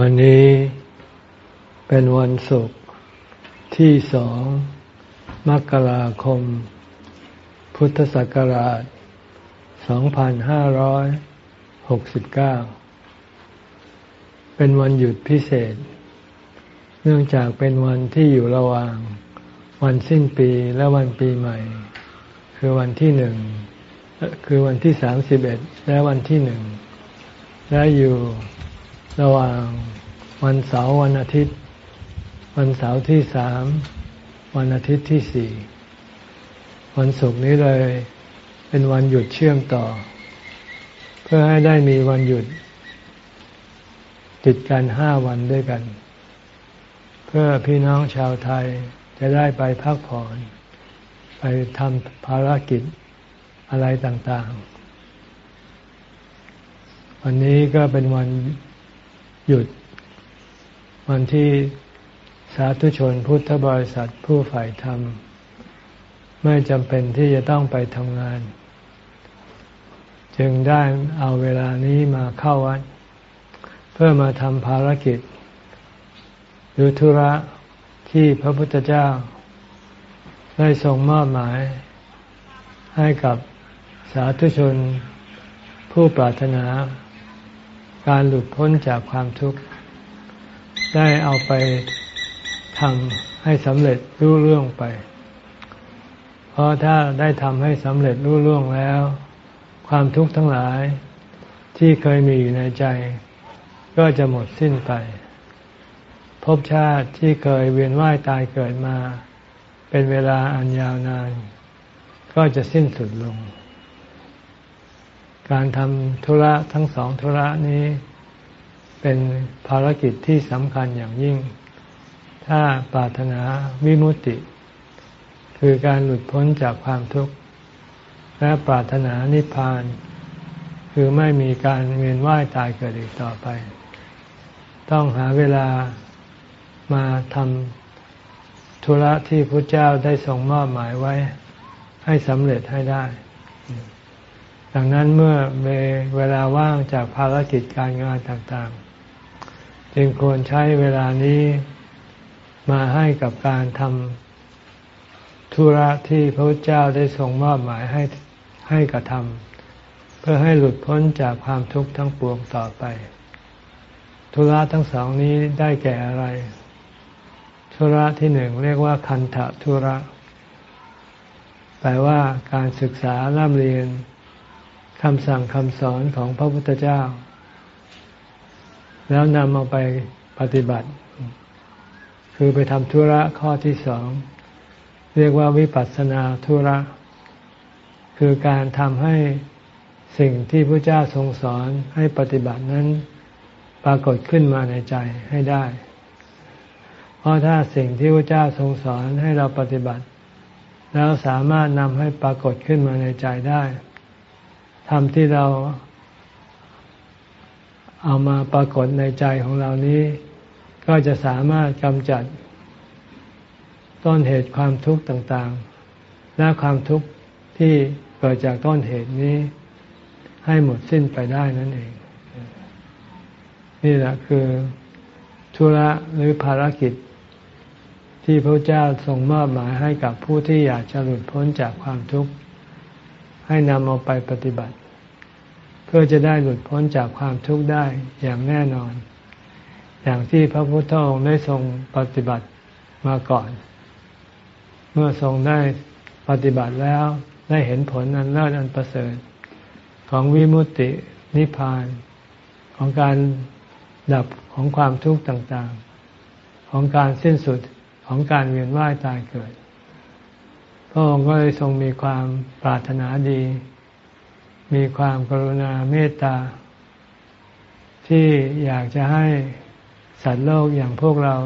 วันนี้เป็นวันศุกร์ที่สองมกราคม พุทธศักราช 2569 เป็นวันหยุดพิเศษ เนื่องจากเป็นวันที่อยู่ระหว่าง วันสิ้นปีและวันปีใหม่ คือวันที่หนึ่ง คือวันที่สามสิบเอ็ดและวันที่หนึ่ง และอยู่ ระหว่างวันเสาร์วันอาทิตย์ วันเสาร์ที่สามวันอาทิตย์ที่สี่วันศุกร์นี้เลยเป็นวันหยุดเชื่อมต่อ เพื่อให้ได้มีวันหยุด ติดกันห้าวันด้วยกัน เพื่อพี่น้องชาวไทยจะได้ไปพักผ่อน ไปทำภารกิจอะไรต่างๆ วันนี้ก็เป็นวัน หยุด วันที่สาธุชนพุทธบริษัทผู้ฝ่ายธรรม ไม่จำเป็นที่จะต้องไปทำงาน จึงได้เอาเวลานี้มาเข้าวัด เพื่อมาทำภารกิจหรือธุระที่พระพุทธเจ้า ได้ทรงมอบหมายให้กับสาธุชนผู้ปรารถนา การหลุดพ้นจากความทุกข์ ได้เอาไปทำให้สำเร็จรู้เรื่องไป เพราะถ้าได้ทำให้สำเร็จรู้เรื่องแล้ว ความทุกข์ทั้งหลายที่เคยมีอยู่ในใจ ก็จะหมดสิ้นไปภพชาติที่เคยเวียนว่ายตายเกิดมา เป็นเวลาอันยาวนาน ก็จะสิ้นสุดลง การทำธุระทั้งสองธุระนี้เป็นภารกิจที่สำคัญอย่างยิ่ง ถ้าปรารถนาวิมุตติ คือการหลุดพ้นจากความทุกข์ และปรารถนานิพพาน คือไม่มีการเวียนว่ายตายเกิดอีกต่อไป ต้องหาเวลามาทำธุระที่พระเจ้าได้ทรงมอบหมายไว้ให้สำเร็จให้ได้ ดังนั้นเมื่อมีเวลาว่างจากภารกิจการงานต่างๆ จึงควรใช้เวลานี้มาให้กับการทำธุระที่พระพุทธเจ้าได้ทรงมอบหมายให้ให้กระทำเพื่อให้หลุดพ้นจากความทุกข์ทั้งปวงต่อไป ธุระทั้งสองนี้ได้แก่อะไร ธุระที่หนึ่งเรียกว่าคันธะธุระ แปลว่าการศึกษาร่ำเรียน คำสั่งคำสอนของพระพุทธเจ้า แล้วนำเอาไปปฏิบัติ คือไปทำธุระข้อที่สอง เรียกว่าวิปัสสนาธุระ คือการทำให้สิ่งที่พระเจ้าทรงสอนให้ปฏิบัตินั้นปรากฏขึ้นมาในใจให้ได้ เพราะถ้าสิ่งที่พระเจ้าทรงสอนให้เราปฏิบัติ แล้วสามารถนำให้ปรากฏขึ้นมาในใจได้ รมที่เราเอามาปรากฏในใจของเรานี้ ก็จะสามารถกำจัด ต้นเหตุความทุกข์ต่างๆ และความทุกข์ที่เกิดจากต้นเหตุนี้ ให้หมดสิ้นไปได้นั่นเอง นี่แหละคือธุระหรือภารกิจ ที่พระเจ้าทรงมอบหมายให้กับผู้ที่อยากจะหลุดพ้นจากความทุกข์ ให้นำเอาไปปฏิบัติ พื่อจะได้หลุดพ้นจากความทุกข์ได้อย่างแน่นอน อย่างที่พระพุทธองค์ได้ทรงปฏิบัติมาก่อน เมื่อทรงได้ปฏิบัติแล้วได้เห็นผลอันเลิศอันประเสริฐ ของวิมุตตินิพพาน ของการดับของความทุกข์ต่างๆ ของการสิ้นสุดของการเวียนว่ายตายเกิด พระองค์ก็เลยทรงมีความปรารถนาดี มีความกรุณาเมตตา ที่อยากจะให้สัตว์โลกอย่างพวกเรา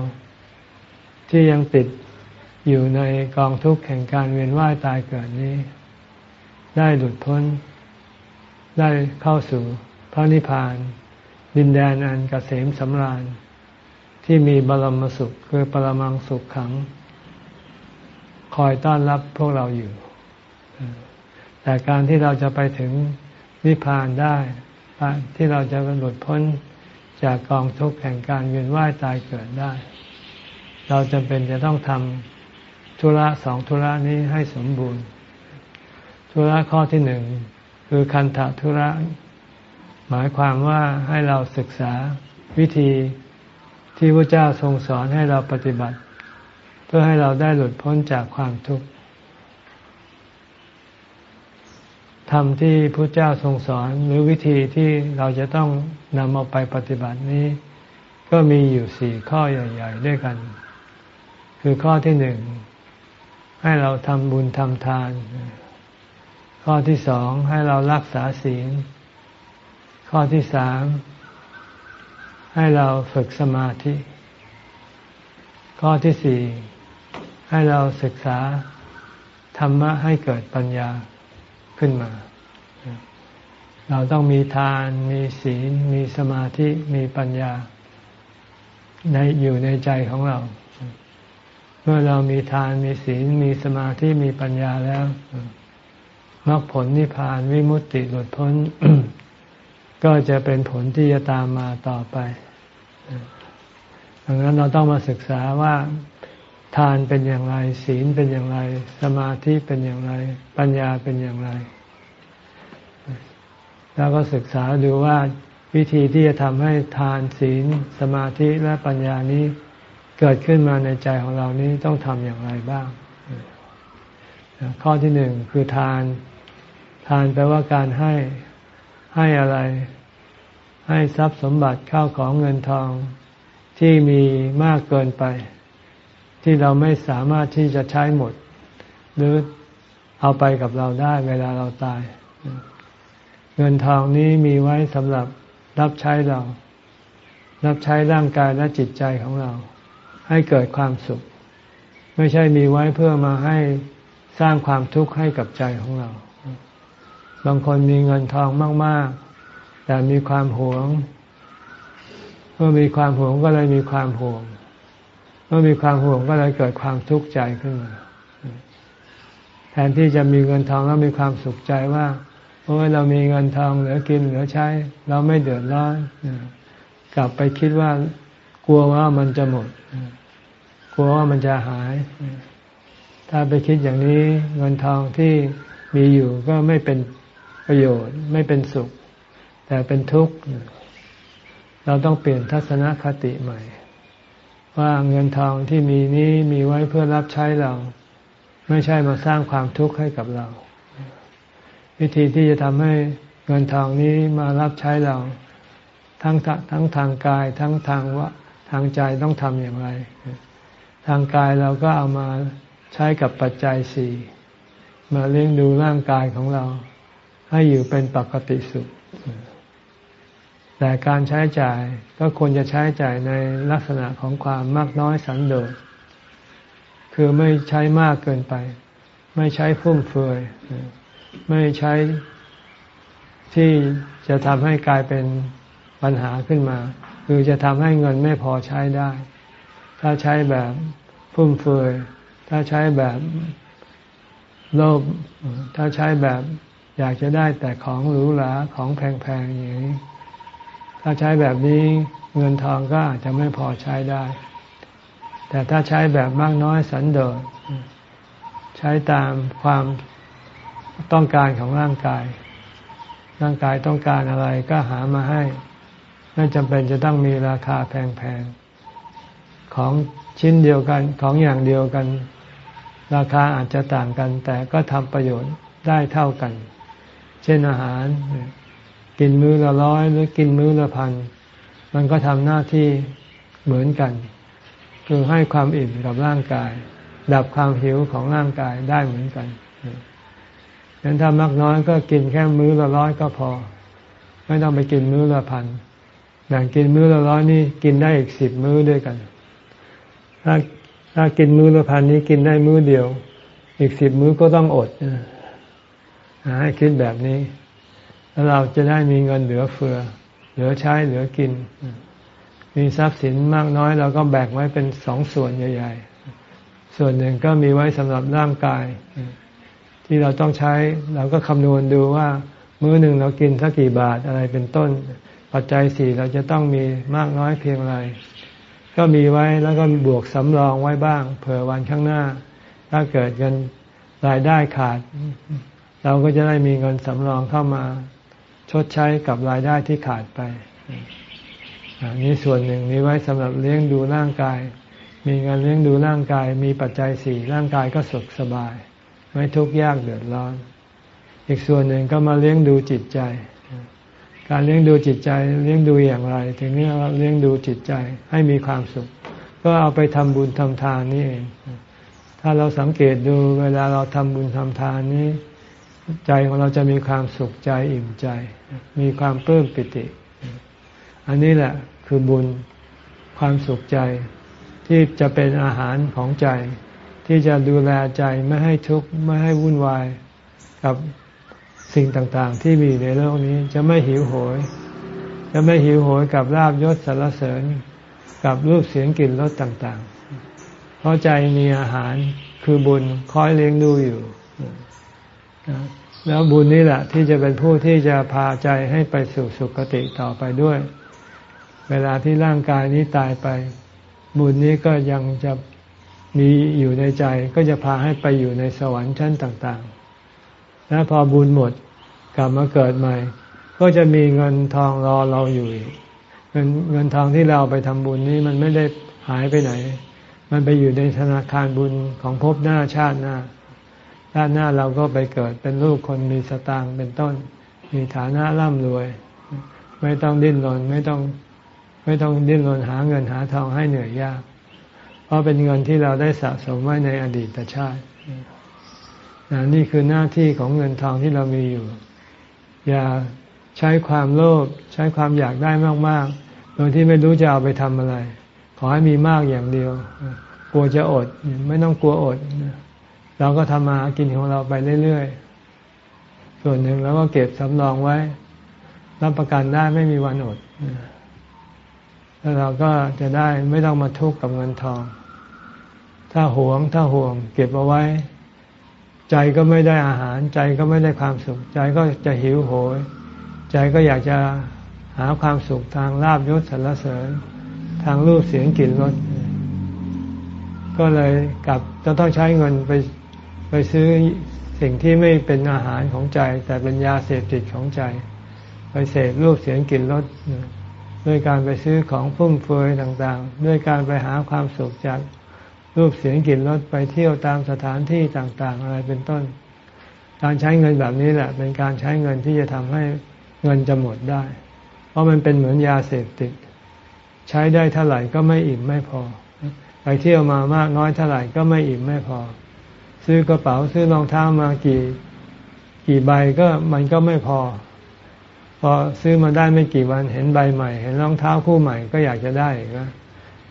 ที่ยังติดอยู่ในกองทุกข์แห่งการเวียนว่ายตายเกิดนี้ ได้หลุดพ้น ได้เข้าสู่พระนิพพาน ดินแดนอันกเกษมสำราญ ที่มีบรมสุขคือปรมังสุขขัง คอยต้อนรับพวกเราอยู่ แต่การที่เราจะไปถึงนิพพานได้ที่เราจะหลุดพ้นจากกองทุกข์แห่งการเวียนว่ายตายเกิดได้ เราจำเป็นจะต้องทำธุระสองธุระนี้ให้สมบูรณ์ ธุระข้อที่หนึ่งคือคันธธุระ หมายความว่าให้เราศึกษาวิธีที่พระเจ้าทรงสอนให้เราปฏิบัติ เพื่อให้เราได้หลุดพ้นจากความทุกข์ ธรรมที่พระเจ้าทรงสอนหรือวิธีที่เราจะต้องนำเอาไปปฏิบัตินี้ ก็มีอยู่สี่ข้อใหญ่ ๆ ด้วยกัน คือข้อที่หนึ่งให้เราทำบุญทำทาน ข้อที่สองให้เรารักษาศีล ข้อที่สามให้เราฝึกสมาธิ ข้อที่สี่ให้เราศึกษาธรรมะให้เกิดปัญญา ขึ้นมา เราต้องมีทานมีศีลมีสมาธิมีปัญญาในอยู่ในใจของเรา เมื่อเรามีทานมีศีลมีสมาธิมีปัญญาแล้วมรรคผลนิพพานวิมุตติหลุดพ้น ก็จะเป็นผลที่จะตามมาต่อไปดังนั้นเราต้องมาศึกษาว่า ทานเป็นอย่างไร ศีลเป็นอย่างไร สมาธิเป็นอย่างไร ปัญญาเป็นอย่างไร แล้วก็ศึกษาดูว่าวิธีที่จะทำให้ทานศีล สมาธิและปัญญานี้เกิดขึ้นมาในใจของเรานี้ต้องทำอย่างไรบ้าง ข้อที่หนึ่งคือทาน ทานแปลว่าการให้ให้อะไร ให้ทรัพย์สมบัติเข้าของเงินทองที่มีมากเกินไป ที่เราไม่สามารถที่จะใช้หมด หรือเอาไปกับเราได้เวลาเราตาย เงินทองนี้มีไว้สำหรับรับใช้เรา รับใช้ร่างกายและจิตใจของเรา ให้เกิดความสุข ไม่ใช่มีไว้เพื่อมาให้สร้างความทุกข์ให้กับใจของเรา บางคนมีเงินทองมาก ๆ แต่มีความหวง เมื่อมีความหวงก็เลยมีความห่วง เมื่อมีความห่วงก็เลยเกิดความทุกข์ใจขึ้นมา แทนที่จะมีเงินทองแล้วมีความสุขใจว่าโอ้ยเรามีเงินทองเหลือกินเหลือใช้ เราไม่เดือดร้อนกลับไปคิดว่ากลัวว่ามันจะหมด กลัวว่ามันจะหาย ถ้าไปคิดอย่างนี้เงินทองที่มีอยู่ก็ไม่เป็นประโยชน์ ไม่เป็นสุข แต่เป็นทุกข์ เราต้องเปลี่ยนทัศนคติใหม่ ว่าเงินทองที่มีนี้มีไว้เพื่อรับใช้เรา ไม่ใช่มาสร้างความทุกข์ให้กับเรา วิธีที่จะทำให้เงินทองนี้มารับใช้เรา ทั้งทั้งทางกายทั้งทางวะทางใจต้องทำอย่างไร ทางกายเราก็เอามาใช้กับปัจจัยสี่มาเลี้ยงดูร่างกายของเรา ให้อยู่เป็นปกติสุข แต่การใช้จ่ายก็ควรจะใช้จ่ายในลักษณะของความมากน้อยสันโดษ คือไม่ใช้มากเกินไป ไม่ใช้ฟุ่มเฟือย ไม่ใช้ที่จะทำให้กลายเป็นปัญหาขึ้นมา คือจะทำให้เงินไม่พอใช้ได้ ถ้าใช้แบบฟุ่มเฟือย ถ้าใช้แบบโลภ ถ้าใช้แบบอยากจะได้แต่ของหรูหราของแพงๆอย่างนี้ ถ้าใช้แบบนี้เงินทองก็อาจจะไม่พอใช้ได้ แต่ถ้าใช้แบบมากน้อยสันโดษใช้ตามความต้องการของร่างกาย ร่างกายต้องการอะไรก็หามาให้ ไม่จำเป็นจะต้องมีราคาแพงๆ ของชิ้นเดียวกันของอย่างเดียวกัน ราคาอาจจะต่างกัน แต่ก็ทำประโยชน์ได้เท่ากัน เช่นอาหาร กินมื้อละร้อยหรือกินมื้อละพันมันก็ทำหน้าที่เหมือนกัน คือให้ความอิ่มกับร่างกาย ดับความหิวของร่างกายได้เหมือนกันดังนั้นถ้ามากน้อยก็กินแค่มื้อละร้อยก็พอ ไม่ต้องไปกินมื้อละพันแบ่งกินมื้อละร้อยนี่กินได้อีกสิบมื้อด้วยกัน ถ้าถ้ากินมื้อละพันนี้กินได้มื้อเดียว อีกสิบมื้อก็ต้องอดให้คิดแบบนี้ แล้วเราจะได้มีเงินเหลือเฟือ เหลือใช้เหลือกิน มีทรัพย์สินมากน้อยเราก็แบ่งไว้เป็นสองส่วนใหญ่ ๆ ส่วนหนึ่งก็มีไว้สำหรับร่างกาย ที่เราต้องใช้เราก็คำนวณดูว่ามื้อหนึ่งเรากินสักกี่บาทอะไรเป็นต้น ปัจจัยสี่เราจะต้องมีมากน้อยเพียงไร ก็มีไว้แล้วก็บวกสำรองไว้บ้าง เผื่อวันข้างหน้า ถ้าเกิดเงินรายได้ขาด เราก็จะได้มีเงินสำรองเข้ามา ชดใช้กับรายได้ที่ขาดไปนี้ส่วนหนึ่งมีไว้สำหรับเลี้ยงดูร่างกาย มีเงินเลี้ยงดูร่างกาย มีปัจจัยสี่ร่างกายก็สุขสบาย ไม่ทุกข์ยากเดือดร้อน อีกส่วนหนึ่งก็มาเลี้ยงดูจิตใจ การเลี้ยงดูจิตใจเลี้ยงดูอย่างไร ถึงนี้เราเลี้ยงดูจิตใจให้มีความสุข ก็เอาไปทำบุญทำทานนี่เองถ้าเราสังเกตดูเวลาเราทำบุญทำทานนี้ ใจของเราจะมีความสุขใจอิ่มใจ มีความเพิ่มปิติ อันนี้แหละคือบุญความสุขใจที่จะเป็นอาหารของใจ ที่จะดูแลใจไม่ให้ทุกข์ไม่ให้วุ่นวายกับสิ่งต่างๆ ที่มีในโลกนี้จะไม่หิวโหย จะไม่หิวโหยกับลาบยศสารเสริญ กับรูปเสียงกลิ่นรสต่างๆ เพราะใจมีอาหารคือบุญคอยเลี้ยงดูอยู่ แล้วบุญนี่แหละ ที่จะเป็นผู้ที่จะพาใจให้ไปสู่สุคติต่อไปด้วย เวลาที่ร่างกายนี้ตายไป บุญนี้ก็ยังจะมีอยู่ในใจ ก็จะพาให้ไปอยู่ในสวรรค์ชั้นต่างๆ และพอบุญหมดกลับมาเกิดใหม่ ก็จะมีเงินทองรอเราอยู่อีกเงินเงินทองที่เราไปทำบุญนี้มันไม่ได้หายไปไหน มันไปอยู่ในธนาคารบุญของภพหน้าชาติหน้า ชาติหน้าเราก็ไปเกิดเป็นลูกคนมีสตางค์เป็นต้น มีฐานะร่ำรวย ไม่ต้องดิ้นรนไม่ต้องไม่ต้องดิ้นรนหาเงินหาทองให้เหนื่อยยาก เพราะเป็นเงินที่เราได้สะสมไว้ในอดีตชาตินี่คือหน้าที่ของเงินทองที่เรามีอยู่ อย่าใช้ความโลภใช้ความอยากได้มากๆ โดยที่ไม่รู้จะเอาไปทำอะไร ขอให้มีมากอย่างเดียว กลัวจะอด ไม่ต้องกลัวอด เราก็ทำมากินของเราไปเรื่อยๆ ส่วนหนึ่งเราก็เก็บสำรองไว้ รับประกันได้ไม่มีวันอด แล้วเราก็จะได้ไม่ต้องมาทุกข์กับเงินทอง ถ้าหวงถ้าห่วง เก็บเอาไว้ ใจก็ไม่ได้อาหาร ใจก็ไม่ได้ความสุข ใจก็จะหิวโหย ใจก็อยากจะหาความสุขทางลาบยศสรรเสริญ ทางรูปเสียงกลิ่นรสก็เลยกลับจะต้องใช้เงินไป ไปซื้อสิ่งที่ไม่เป็นอาหารของใจ แต่เป็นยาเสพติดของใจ ไปเสพรูปเสียงกลิ่นรสด้วยการไปซื้อของฟุ่มเฟือยต่างๆ ด้วยการไปหาความสุขจากรูปเสียงกลิ่นรสไปเที่ยวตามสถานที่ต่างๆ อะไรเป็นต้น การใช้เงินแบบนี้แหละ เป็นการใช้เงินที่จะทำให้เงินจะหมดได้ เพราะมันเป็นเหมือนยาเสพติด ใช้ได้เท่าไหร่ก็ไม่อิ่มไม่พอ ไปเที่ยวมามากน้อยเท่าไหร่ก็ไม่อิ่มไม่พอ ซื้อกระเป๋าซื้อรองเท้ามากี่กี่ใบก็มันก็ไม่พอ พอซื้อมาได้ไม่กี่วัน เห็นใบใหม่ เห็นรองเท้าคู่ใหม่ก็อยากจะได้อีกนะ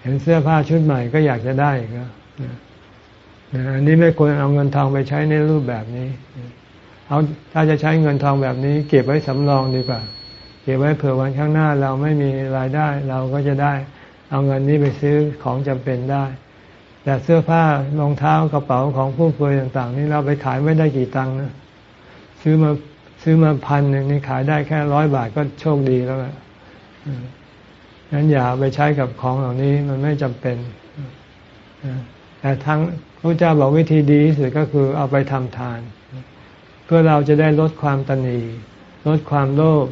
เห็นเสื้อผ้าชุดใหม่ก็อยากจะได้ก็อันนี้ไม่ควรเอาเงินทองไปใช้ในรูปแบบนี้เอาถ้าจะใช้เงินทองแบบนี้ เก็บไว้สำรองดีกว่า เก็บไว้เผื่อวันข้างหน้าเราไม่มีรายได้ เราก็จะได้ เอาเงินนี้ไปซื้อของจำเป็นได้ แต่เสื้อผ้ารองเท้ากระเป๋าของผู้ป่วยต่าง ๆ นี่เราไปขายไม่ได้กี่ตังค์นะซื้อมาซื้อมาพันหนึ่งนี่ขายได้แค่ร้อยบาทก็โชคดีแล้วแหละนั้นอย่าไปใช้กับของเหล่านี้มันไม่จำเป็นแต่ทั้งพระเจ้าบอกวิธีดีที่สุดก็คือเอาไปทำทาน เพื่อเราจะได้ลดความตนีลดความโลภ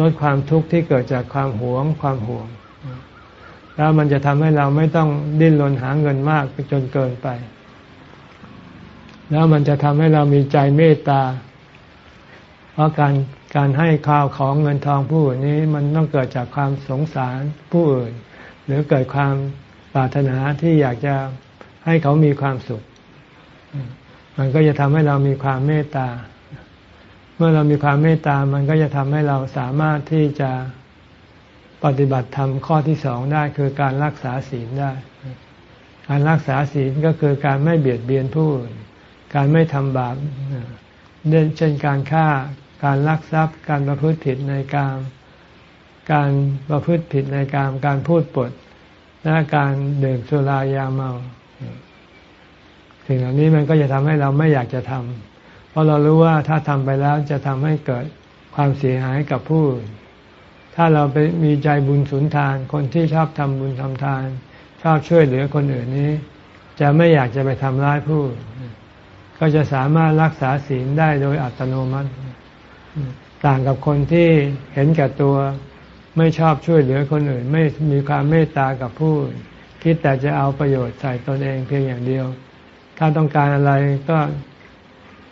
ลดความทุกข์ที่เกิดจากความหวงความห่วง แล้วมันจะทำให้เราไม่ต้องดิ้นรนหาเงินมากจนเกินไป แล้วมันจะทำให้เรามีใจเมตตา เพราะการการให้ข้าวของเงินทองผู้อื่นนี้มันต้องเกิดจากความสงสารผู้อื่น หรือเกิดความปรารถนาที่อยากจะให้เขามีความสุข มันก็จะทำให้เรามีความเมตตา เมื่อเรามีความเมตตา มันก็จะทำให้เราสามารถที่จะ ปฏิบัติธรรมข้อที่สองได้คือการรักษาศีลได้ การรักษาศีลก็คือการไม่เบียดเบียนผู้อื่นการไม่ทำบาปเช่นการฆ่าการลักทรัพย์ การประพฤติผิดในการการประพฤติผิดในการการพูดปดและการดื่มสุรายาเมา สิ่งเหล่านี้มันก็จะทำให้เราไม่อยากจะทำเพราะเรารู้ว่าถ้าทำไปแล้วจะทำให้เกิดความเสียหายกับผู้ท ถ้าเราไปมีใจบุญสุนทาน คนที่ชอบทำบุญทำทาน ชอบช่วยเหลือคนอื่นนี้ จะไม่อยากจะไปทำร้ายผู้ ก็จะสามารถรักษาศีลได้โดยอัตโนมัติ ต่างกับคนที่เห็นแก่ตัว ไม่ชอบช่วยเหลือคนอื่น ไม่มีความเมตตากับผู้ คิดแต่จะเอาประโยชน์ใส่ตนเองเพียงอย่างเดียว ถ้าต้องการอะไรก็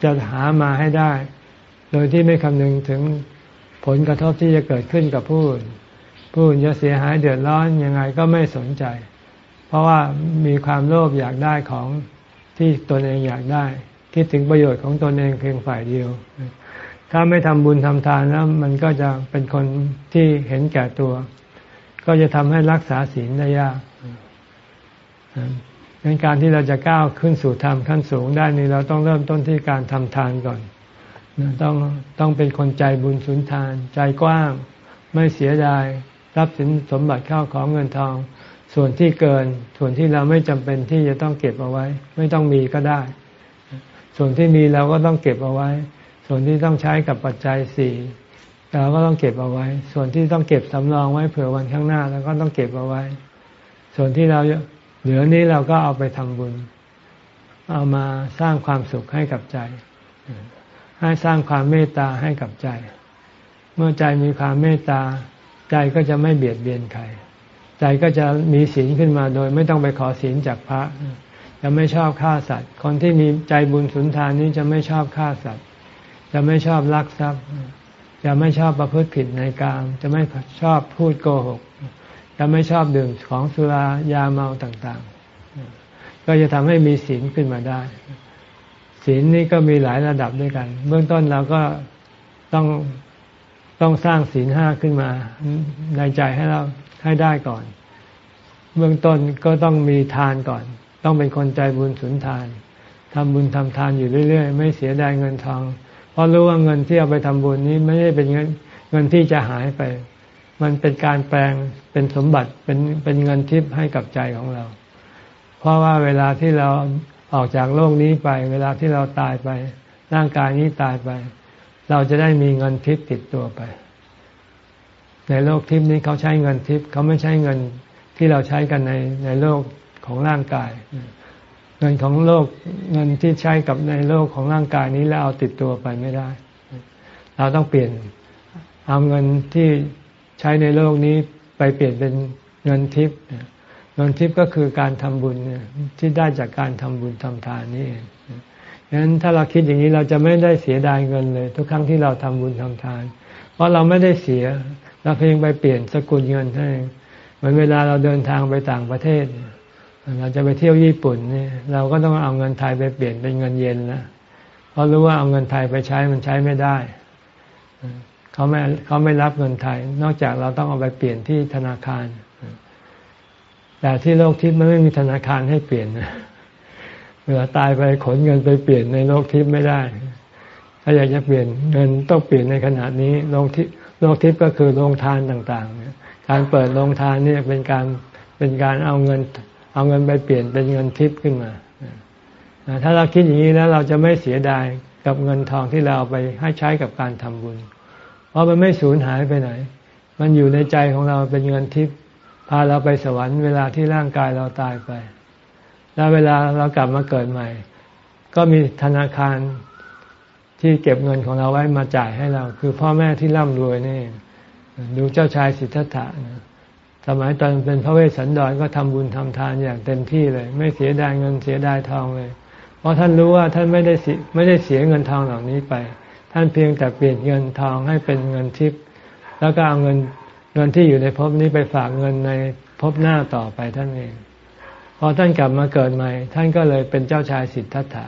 จะหามาให้ได้ โดยที่ไม่คำนึงถึง ผลกระทบที่จะเกิดขึ้นกับผู้อื่นผู้อื่นจะเสียหายเดือดร้อนยังไงก็ไม่สนใจ เพราะว่ามีความโลภอยากได้ของที่ตนเองอยากได้ คิดถึงประโยชน์ของตนเองเพียงฝ่ายเดียว ถ้าไม่ทำบุญทำทานแล้วมันก็จะเป็นคนที่เห็นแก่ตัว ก็จะทำให้รักษาศีลได้ยากดังการที่เราจะก้าวขึ้นสู่ธรรมขั้นสูงได้นี้เราต้องเริ่มต้นที่การทำทานก่อน ต้องต้องเป็นคนใจบุญสุนทาน ใจกว้าง ไม่เสียดายรับสินสมบัติเข้าของเงินทอง ส่วนที่เกิน ส่วนที่เราไม่จำเป็นที่จะต้องเก็บเอาไว้ ไม่ต้องมีก็ได้ ส่วนที่มีเราก็ต้องเก็บเอาไว้ ส่วนที่ต้องใช้กับปัจจัยสี่เราก็ต้องเก็บเอาไว้ ส่วนที่ต้องเก็บสำรองไว้เผื่อวันข้างหน้าเราก็ต้องเก็บเอาไว้ ส่วนที่เราเหลือนี้เราก็เอาไปทำบุญ เอามาสร้างความสุขให้กับใจ ให้สร้างความเมตตาให้กับใจ เมื่อใจมีความเมตตา ใจก็จะไม่เบียดเบียนใคร ใจก็จะมีศีลขึ้นมาโดย ไม่ต้องไปขอศีลจากพระ จะไม่ชอบฆ่าสัตว์ คนที่มีใจบุญสุนทานนี้จะไม่ชอบฆ่าสัตว์ จะไม่ชอบลักทรัพย์ จะไม่ชอบประพฤติผิดในกาม จะไม่ชอบพูดโกหก จะไม่ชอบดื่มของสุรายาเมาต่างๆ ก็จะทำให้มีศีลขึ้นมาได้ ศีลนี่ก็มีหลายระดับด้วยกัน เบื้องต้นเราก็ต้องต้องสร้างศีลห้าขึ้นมาในใจให้เราให้ได้ก่อน เบื้องต้นก็ต้องมีทานก่อน ต้องเป็นคนใจบุญสุนทานทำบุญทำทานอยู่เรื่อยๆ ไม่เสียดายเงินทอง เพราะรู้ว่าเงินที่เอาไปทำบุญนี้ไม่ใช่เป็นเงินเงินที่จะหายไป มันเป็นการแปลงเป็นสมบัติเป็นเป็นเงินทิพย์ให้กับใจของเรา เพราะว่าเวลาที่เรา ออกจากโลกนี้ไป เวลาที่เราตายไป ร่างกายนี้ตายไป เราจะได้มีเงินทิพย์ติดตัวไป ในโลกทิพย์นี้เขาใช้เงินทิพย์เขาไม่ใช้เงินที่เราใช้กันในในโลกของร่างกาย เงินของโลกเงินที่ใช้กับในโลกของร่างกายนี้แล้วเอาติดตัวไปไม่ได้ เราต้องเปลี่ยนเอาเงินที่ใช้ในโลกนี้ไปเปลี่ยนเป็นเงินทิพย์ เงินทิพย์ก็คือการทำบุญที่ได้จากการทำบุญทำทานนี่เองดังนั้นถ้าเราคิดอย่างนี้เราจะไม่ได้เสียดายเงินเลย ทุกครั้งที่เราทำบุญทำทาน เพราะเราไม่ได้เสียเราเพียงไปเปลี่ยนสกุลเงินให้เหมือนเวลาเราเดินทางไปต่างประเทศ เราจะไปเที่ยวญี่ปุ่นนี่เราก็ต้องเอาเงินไทยไปเปลี่ยนเป็นเงินเยนนะเพราะรู้ว่าเอาเงินไทยไปใช้มันใช้ไม่ได้เขาไม่เขาไม่รับเงินไทย นอกจากเราต้องเอาไปเปลี่ยนที่ธนาคาร แต่ที่โลกทิพย์มันไม่มีธนาคารให้เปลี่ยนนะเวลาตายไปขนเงินไปเปลี่ยนในโลกทิพย์ไม่ได้ ถ้าอยากจะเปลี่ยนเงินต้องเปลี่ยนในขณะนี้โลกทิพย์โลกทิพย์ก็คือโรงทานต่างๆ การเปิดโรงทานนี่เป็นการเป็นการเอาเงิน เอาเงินไปเปลี่ยนเป็นเงินทิพย์ขึ้นมา ถ้าเราคิดอย่างนี้แล้วเราจะไม่เสียดายกับเงินทองที่เราเอาไปให้ใช้กับการทำบุญ เพราะมันไม่สูญหายไปไหน มันอยู่ในใจของเราเป็นเงินทิพย์ พาเราไปสวรรค์เวลาที่ร่างกายเราตายไป แล้วเวลาเรากลับมาเกิดใหม่ ก็มีธนาคารที่เก็บเงินของเราไว้มาจ่ายให้เรา คือพ่อแม่ที่ร่ำรวยนี่ดูเจ้าชายสิทธัตถะนะสมัยตอนเป็นพระเวสสันดรก็ทำบุญทำทานอย่างเต็มที่เลย ไม่เสียดายเงินเสียดายทองเลย เพราะท่านรู้ว่าท่านไม่ได้ไม่ได้เสียเงินทองเหล่านี้ไป ท่านเพียงแต่เปลี่ยนเงินทองให้เป็นเงินทิพย์แล้วก็เอาเงิน เงินที่อยู่ในภพนี้ไปฝากเงินในภพหน้าต่อไปท่านเอง พอท่านกลับมาเกิดใหม่ ท่านก็เลยเป็นเจ้าชายสิทธัตถะ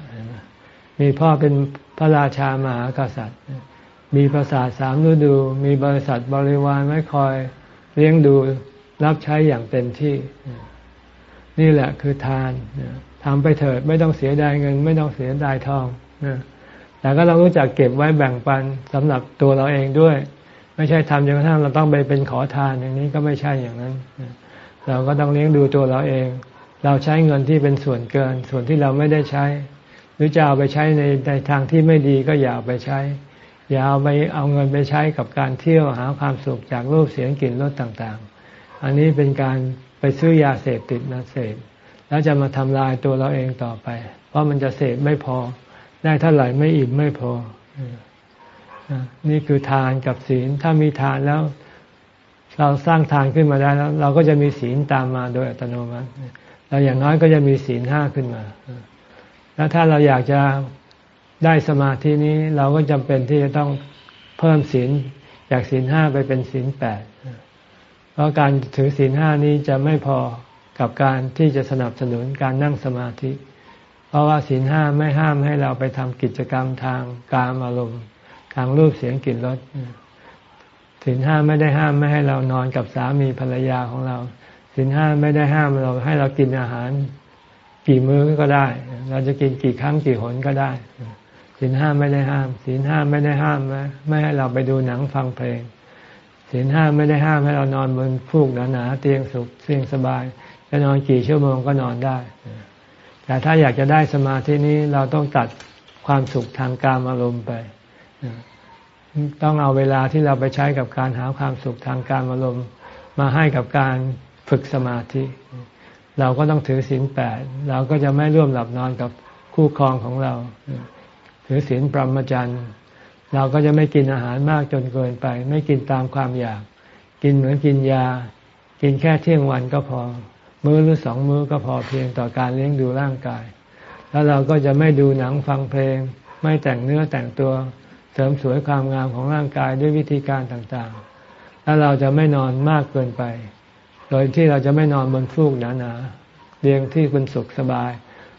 มีพ่อเป็นพระราชามหากษัตริย์ มีประสาทสามฤดู มีบริษัทบริวารไว้คอยเลี้ยงดูรับใช้อย่างเต็มที่ นี่แหละคือทานทำไปเถิดไม่ต้องเสียดายเงิน ไม่ต้องเสียดายทองแต่ก็เรารู้จักเก็บไว้แบ่งปันสำหรับตัวเราเองด้วย ไม่ใช่ทำจนกระทั่งเราต้องไปเป็นขอทานอย่างนี้ก็ไม่ใช่อย่างนั้น เราก็ต้องเลี้ยงดูตัวเราเอง เราใช้เงินที่เป็นส่วนเกิน ส่วนที่เราไม่ได้ใช้ หรือจะเอาไปใช้ในในทางที่ไม่ดีก็อย่าไปใช้ อย่าเอาไปเอาเงินไปใช้กับการเที่ยวหาความสุขจากรูปเสียงกลิ่นรสต่างๆ อันนี้เป็นการไปซื้อยาเสพติดมาเสพแล้วจะมาทำลายตัวเราเองต่อไป เพราะมันจะเสพไม่พอ ได้เท่าไหร่ไม่อิ่มไม่พอ นี่คือทานกับศีล ถ้ามีทานแล้ว เราสร้างทานขึ้นมาได้แล้ว เราก็จะมีศีลตามมาโดยอัตโนมัติเราอย่างน้อยก็จะมีศีลห้าขึ้นมา แล้วถ้าเราอยากจะได้สมาธินี้ เราก็จำเป็นที่จะต้องเพิ่มศีลจากศีลห้าไปเป็นศีลแปดเพราะการถือศีลห้านี้จะไม่พอกับการที่จะสนับสนุนการนั่งสมาธิ เพราะว่าศีลห้าไม่ห้ามให้เราไปทำกิจกรรมทางการอารมณ์างรูปเสียงกลิ่นรสศีลห้าไม่ได้ห้ามไม่ให้เรานอนกับสามีภรรยาของเราศีลห้าไม่ได้ห้ามเราให้เรากินอาหาร กี่มื้อก็ได้ เราจะกินกี่ครั้งกี่หนก็ได้ศีลห้าไม่ได้ห้ามศีลห้าไม่ได้ห้ามไม่ให้เราไปดูหนังฟังเพลงศีลห้าไม่ได้ห้ามให้เรานอนบนฟูกหนาๆเตียงสุขเตียงสบาย จะนอนกี่ชั่วโมงก็นอนได้ แต่ถ้าอยากจะได้สมาธินี้เราต้องตัดความสุขทางการอารมณ์ไป ต้องเอาเวลาที่เราไปใช้กับการหาความสุขทางการอารมณ์มาให้กับการฝึกสมาธิ เราก็ต้องถือศีลแปดเราก็จะไม่ร่วมหลับนอนกับคู่ครองของเรา ถือศีลปรมจันทร์เราก็จะไม่กินอาหารมากจนเกินไป ไม่กินตามความอยาก กินเหมือนกินยา กินแค่เที่ยงวันก็พอ มื้อหรือสองมื้อก็พอเพียงต่อการเลี้ยงดูร่างกาย แล้วเราก็จะไม่ดูหนังฟังเพลง ไม่แต่งเนื้อแต่งตัว ริมสวยความงามของร่างกายด้วยวิธีการต่างๆ แล้วเราจะไม่นอนมากเกินไป โดยที่เราจะไม่นอนบนฟูกหนาๆเตียงที่คุณสุขสบาย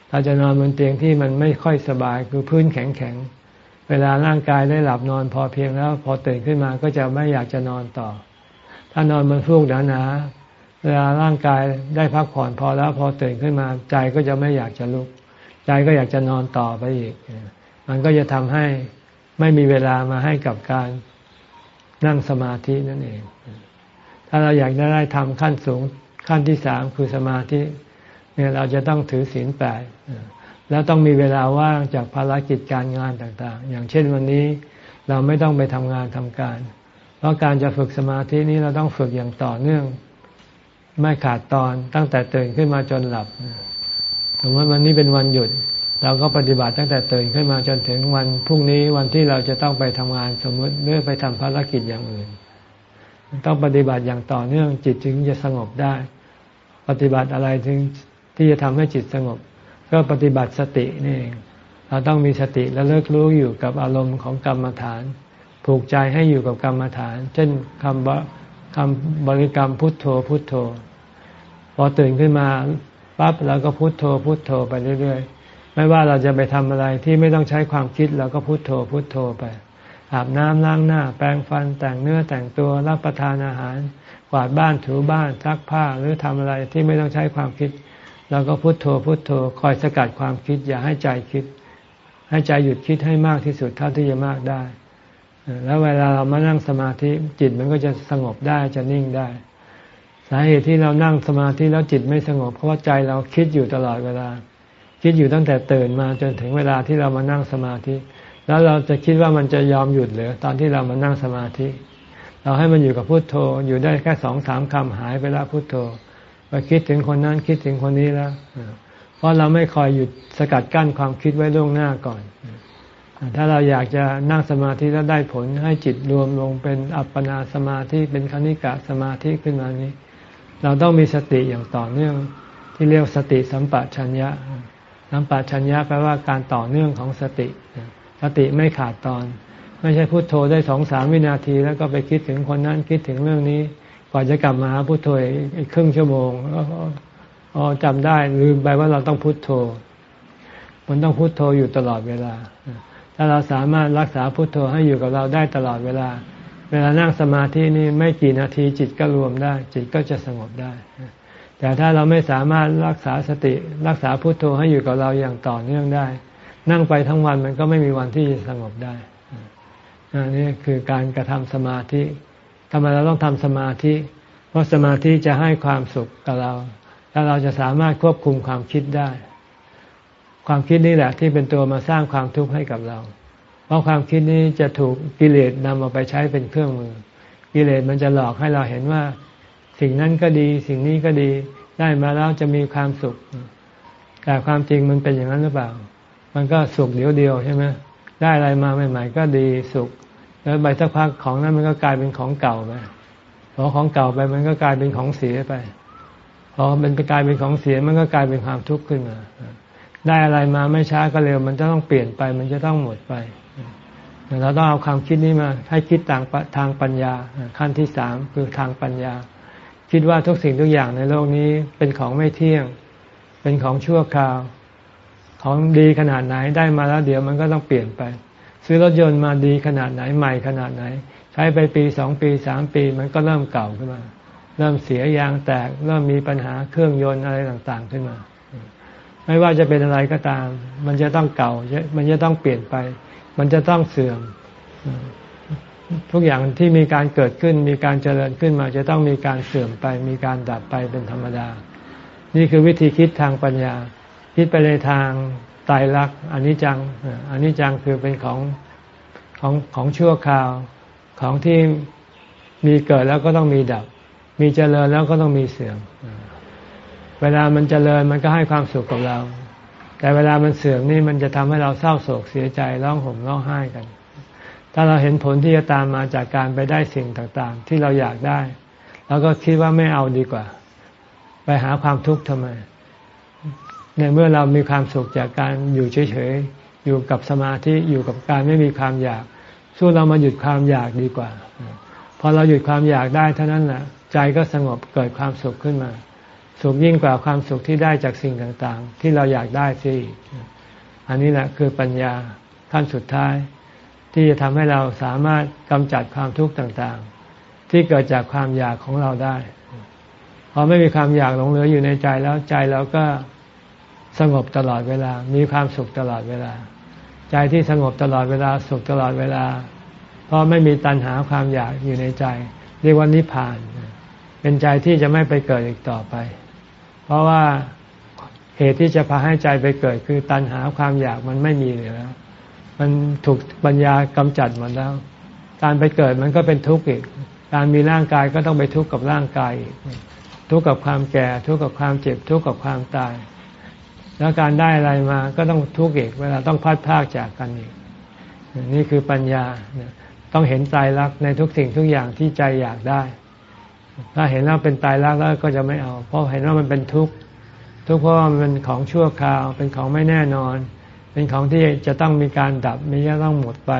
เราจะนอนบนเตียงที่มันไม่ค่อยสบายคือพื้นแข็งๆ เวลาร่างกายได้หลับนอนพอเพียงแล้วพอตื่นขึ้นมาก็จะไม่อยากจะนอนต่อ ถ้านอนบนฟูกหนาๆ เวลาร่างกายได้พักผ่อนพอแล้วพอตื่นขึ้นมาใจก็จะไม่อยากจะลุก ใจก็อยากจะนอนต่อไปอีก มันก็จะทำให้ ไม่มีเวลามาให้กับการนั่งสมาธินั่นเอง ถ้าเราอยากได้ทำขั้นสูงขั้นที่สามคือสมาธิเนี่ยเราจะต้องถือศีลแปดแล้วต้องมีเวลาว่างจากภารกิจการงานต่าง ๆ อย่างเช่นวันนี้เราไม่ต้องไปทำงานทำการ เพราะการจะฝึกสมาธินี้เราต้องฝึกอย่างต่อเนื่อง ไม่ขาดตอนตั้งแต่ตื่นขึ้นมาจนหลับ สมมติวันนี้เป็นวันหยุด เราก็ปฏิบัติตั้งแต่ตื่นขึ้นมาจนถึงวันพรุ่งนี้วันที่เราจะต้องไปทำงานสมมติเมื่อไปทำภารกิจอย่างอื่น ต้องปฏิบัติอย่างต่อเนื่องจิตถึงจะสงบได้ ปฏิบัติอะไรถึงที่จะทำให้จิตสงบ ก็ปฏิบัติสตินี่เองเราต้องมีสติและเลิกรู้อยู่กับอารมณ์ของกรรมฐาน ผูกใจให้อยู่กับกรรมฐาน เช่นคำว่าคำบริกรรมพุทโธพุทโธ พอตื่นขึ้นมาปั๊บเราก็พุทโธพุทโธไปเรื่อยๆ ไม่ว่าเราจะไปทำอะไรที่ไม่ต้องใช้ความคิดเราก็พุโทโธพุโทโธไป อาบน้ำล้างหน้า แปรงฟันแต่งเนื้อแต่งตัวรับประทานอาหาร กวาดบ้านถูบ้านซักผ้าหรือทำอะไรที่ไม่ต้องใช้ความคิดเราก็พุโทโธพุโทโธ คอยสกัดความคิด อย่าให้ใจคิด ให้ใจหยุดคิดให้มากที่สุดเท่าที่จะมากได้ แล้วเวลาเรามานั่งสมาธิจิตมันก็จะสงบได้จะนิ่งได้ สาเหตุที่เรานั่งสมาธิแล้วจิตไม่สงบ เพราะว่าใจเราคิดอยู่ตลอดเวลา คิดอยู่ตั้งแต่ตื่นมาจนถึงเวลาที่เรามานั่งสมาธิ แล้วเราจะคิดว่ามันจะยอมหยุดหรือตอนที่เรามานั่งสมาธิ เราให้มันอยู่กับพุโทโธอยู่ได้แค่สองสามคำหายไปแล้วพุโทโธไปคิดถึงคนนั้นคิดถึงคนนี้แล้วเพราะเราไม่คอยหยุดสกัดกั้นความคิดไว้ล่วงหน้าก่อน ถ้าเราอยากจะนั่งสมาธิแล้วได้ผลให้จิตรวมลงเป็นอัปปนาสมาธิเป็นคณิกะสมาธิขึ้นมานี้ เราต้องมีสติอย่างต่อเนื่องที่เรียกสติสัมปชัญญะ สัมปชัญญะแปลว่าการต่อเนื่องของสติ สติไม่ขาดตอน ไม่ใช่พุโทโธได้สองสามวินาที แล้วก็ไปคิดถึงคนนั้นคิดถึงเรื่องนี้กว่าจะกลับมาพุโทโธอีกครึ่งชั่วโมงอ๋อจำได้ลืมไปว่าเราต้องพุโทโธ มันต้องพุโทโธอยู่ตลอดเวลา ถ้าเราสามารถรักษาพุโทโธให้อยู่กับเราได้ตลอดเวลา เวลานั่งสมาธินี่ไม่กี่นาทีจิตก็รวมได้ จิตก็จะสงบได้ แต่ถ้าเราไม่สามารถรักษาสติ รักษาพุทโธให้อยู่กับเราอย่างต่อเนื่องได้ นั่งไปทั้งวันมันก็ไม่มีวันที่จะสงบได้นี่คือการกระทำสมาธิทำไมเราต้องทำสมาธิ เพราะสมาธิจะให้ความสุขกับเรา แล้วเราจะสามารถควบคุมความคิดได้ ความคิดนี่แหละที่เป็นตัวมาสร้างความทุกข์ให้กับเรา เพราะความคิดนี้จะถูกกิเลสนำเอาไปใช้เป็นเครื่องมือ กิเลสมันจะหลอกให้เราเห็นว่า สิ่งนั้นก็ดี สิ่งนี้ก็ดีได้มาแล้วจะมีความสุข แต่ความจริงมันเป็นอย่างนั้นหรือเปล่า มันก็สุขเดียวเดียวใช่ไหมได้อะไรมาใหม่ ๆ ก็ดีสุข แล้วใบสักพักของนั้นมันก็กลายเป็นของเก่าไปพอของเก่าไปมันก็กลายเป็นของเสียไปพอมันไปกลายเป็นของเสียมันก็กลายเป็นความทุกข์ขึ้นมา ได้อะไรมาไม่ช้าก็เร็ว มันจะต้องเปลี่ยนไป มันจะต้องหมดไปเราต้องเอาความคิดนี้มา ให้คิดทางทางปัญญา ขั้นที่สามคือทางปัญญา คิดว่าทุกสิ่งทุกอย่างในโลกนี้เป็นของไม่เที่ยง เป็นของชั่วคราว ของดีขนาดไหนได้มาแล้วเดี๋ยวมันก็ต้องเปลี่ยนไป ซื้อรถยนต์มาดีขนาดไหนใหม่ขนาดไหน ใช้ไปปีสองปีสามปีมันก็เริ่มเก่าขึ้นมา เริ่มเสียยางแตก เริ่มมีปัญหาเครื่องยนต์อะไรต่างๆขึ้นมา ไม่ว่าจะเป็นอะไรก็ตาม มันจะต้องเก่า มันจะต้องเปลี่ยนไป มันจะต้องเสื่อม ทุกอย่างที่มีการเกิดขึ้น มีการเจริญขึ้นมา จะต้องมีการเสื่อมไป มีการดับไปเป็นธรรมดา นี่คือวิธีคิดทางปัญญา คิดไปในทางตายรักอนนี้จังอนนี้จังคือเป็นของของของชั่วคราวของที่มีเกิดแล้วก็ต้องมีดับ มีเจริญแล้วก็ต้องมีเสื่อม เวลามันเจริญมันก็ให้ความสุขกับเรา แต่เวลามันเสื่อมนี่มันจะทำให้เราเศร้าโศกเสียใจร้องห่มร้องไห้กัน ถ้าเราเห็นผลที่จะตามมาจากการไปได้สิ่งต่างๆ ที่เราอยากได้ แล้วก็คิดว่าไม่เอาดีกว่า ไปหาความทุกข์ทำไม ในเมื่อเรามีความสุขจากการอยู่เฉยๆ อยู่กับสมาธิอยู่กับการไม่มีความอยาก สู้เรามาหยุดความอยากดีกว่า พอเราหยุดความอยากได้เท่านั้นแหละใจก็สงบเกิดความสุขขึ้นมา สุขยิ่งกว่าความสุขที่ได้จากสิ่งต่างๆ ที่เราอยากได้สิอันนี้แหละคือปัญญาขั้นสุดท้าย ที่จะทำให้เราสามารถกำจัดความทุกข์ต่างๆ ที่เกิดจากความอยากของเราได้พอไม่มีความอยากหลงเหลืออยู่ในใจแล้วใจเราก็สงบตลอดเวลา มีความสุขตลอดเวลา ใจที่สงบตลอดเวลาสุขตลอดเวลา เพราะไม่มีตัณหาความอยากอยู่ในใจ เรียกว่านิพพาน เป็นใจที่จะไม่ไปเกิดอีกต่อไป เพราะว่าเหตุที่จะพาให้ใจไปเกิดคือตัณหาความอยากมันไม่มีเลยแล้ว มันถูกปัญญากำจัดหมดแล้ว การไปเกิดมันก็เป็นทุกข์อีก การมีร่างกายก็ต้องไปทุกข์กับร่างกายอีก ทุกข์กับความแก่ ทุกข์กับความเจ็บ ทุกข์กับความตาย แล้วการได้อะไรมาก็ต้องทุกข์อีก เวลาต้องพัดพากจากกันอีก นี่คือปัญญา ต้องเห็นใจรักในทุกสิ่งทุกอย่างที่ใจอยากได้ ถ้าเห็นว่าเป็นตายรักแล้วก็จะไม่เอา เพราะเห็นว่ามันเป็นทุกข์ ทุกข์เพราะมันเป็นของชั่วคราว เป็นของไม่แน่นอน เป็นของที่จะต้องมีการดับมีจะต้องหมดไป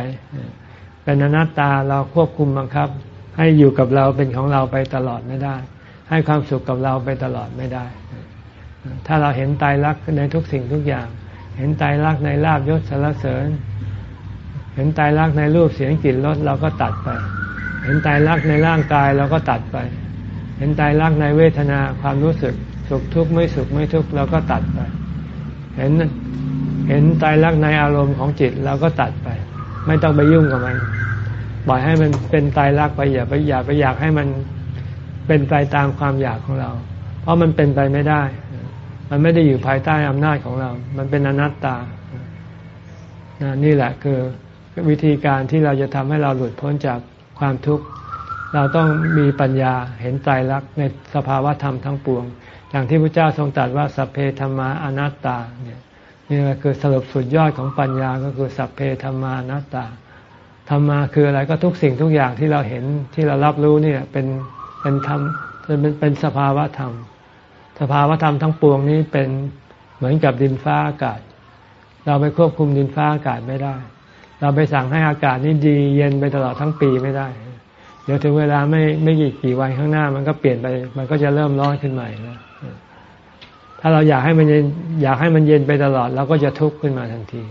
เป็นอนัตตาเราควบคุมบังคับ ให้อยู่กับเราเป็นของเราไปตลอดไม่ได้ ให้ความสุขกับเราไปตลอดไม่ได้ ถ้าเราเห็นตายรักในทุกสิ่งทุกอย่าง เห็นตายรักในลาบยศสารเสริญ เห็นตายรักในรูปเสียงกลิ่นรสเราก็ตัดไป เห็นตายรักในร่างกายเราก็ตัดไป เห็นตายรักในเวทนาความรู้สึกสุขทุกข์ไม่สุขไม่ทุกข์เราก็ตัดไป เห็น เห็นตายรักในอารมณ์ของจิตเราก็ตัดไป ไม่ต้องไปยุ่งกับมันปล่อยให้มันเป็นตายรักไปอย่าไปอย่าไปอยากให้มันเป็นไปตามความอยากของเรา เพราะมันเป็นไปไม่ได้ มันไม่ได้อยู่ภายใต้อำนาจของเรา มันเป็นอนัตตา นี่แหละคือวิธีการที่เราจะทำให้เราหลุดพ้นจากความทุกข์ เราต้องมีปัญญาเห็นใจรักในสภาวะธรรมทั้งปวง อย่างที่พระเจ้าทรงตรัสว่าสัพเพธรรมาอนัตตาเนี่ย นี่คือสรุปสุดยอดของปัญญาก็คือสัพเพธรรมานัตตาธรรมาคืออะไรก็ทุกสิ่งทุกอย่างที่เราเห็นที่เรารับรู้เนี่ยเป็นเป็นธรรมเป็นเป็นสภาวะธรรม สภาวะธรรมทั้งปวงนี้เป็นเหมือนกับดินฟ้าอากาศ เราไปควบคุมดินฟ้าอากาศไม่ได้ เราไปสั่งให้อากาศนี้ดีเย็นไปตลอดทั้งปีไม่ได้ เดี๋ยวถึงเวลาไม่ไม่กี่กี่วันข้างหน้า มันก็เปลี่ยนไป มันก็จะเริ่มร้อนขึ้นใหม่นะ ถ้าเราอยากให้มันเย็นอยากให้มันเย็นไปตลอด เราก็จะทุกข์ขึ้นมาทันที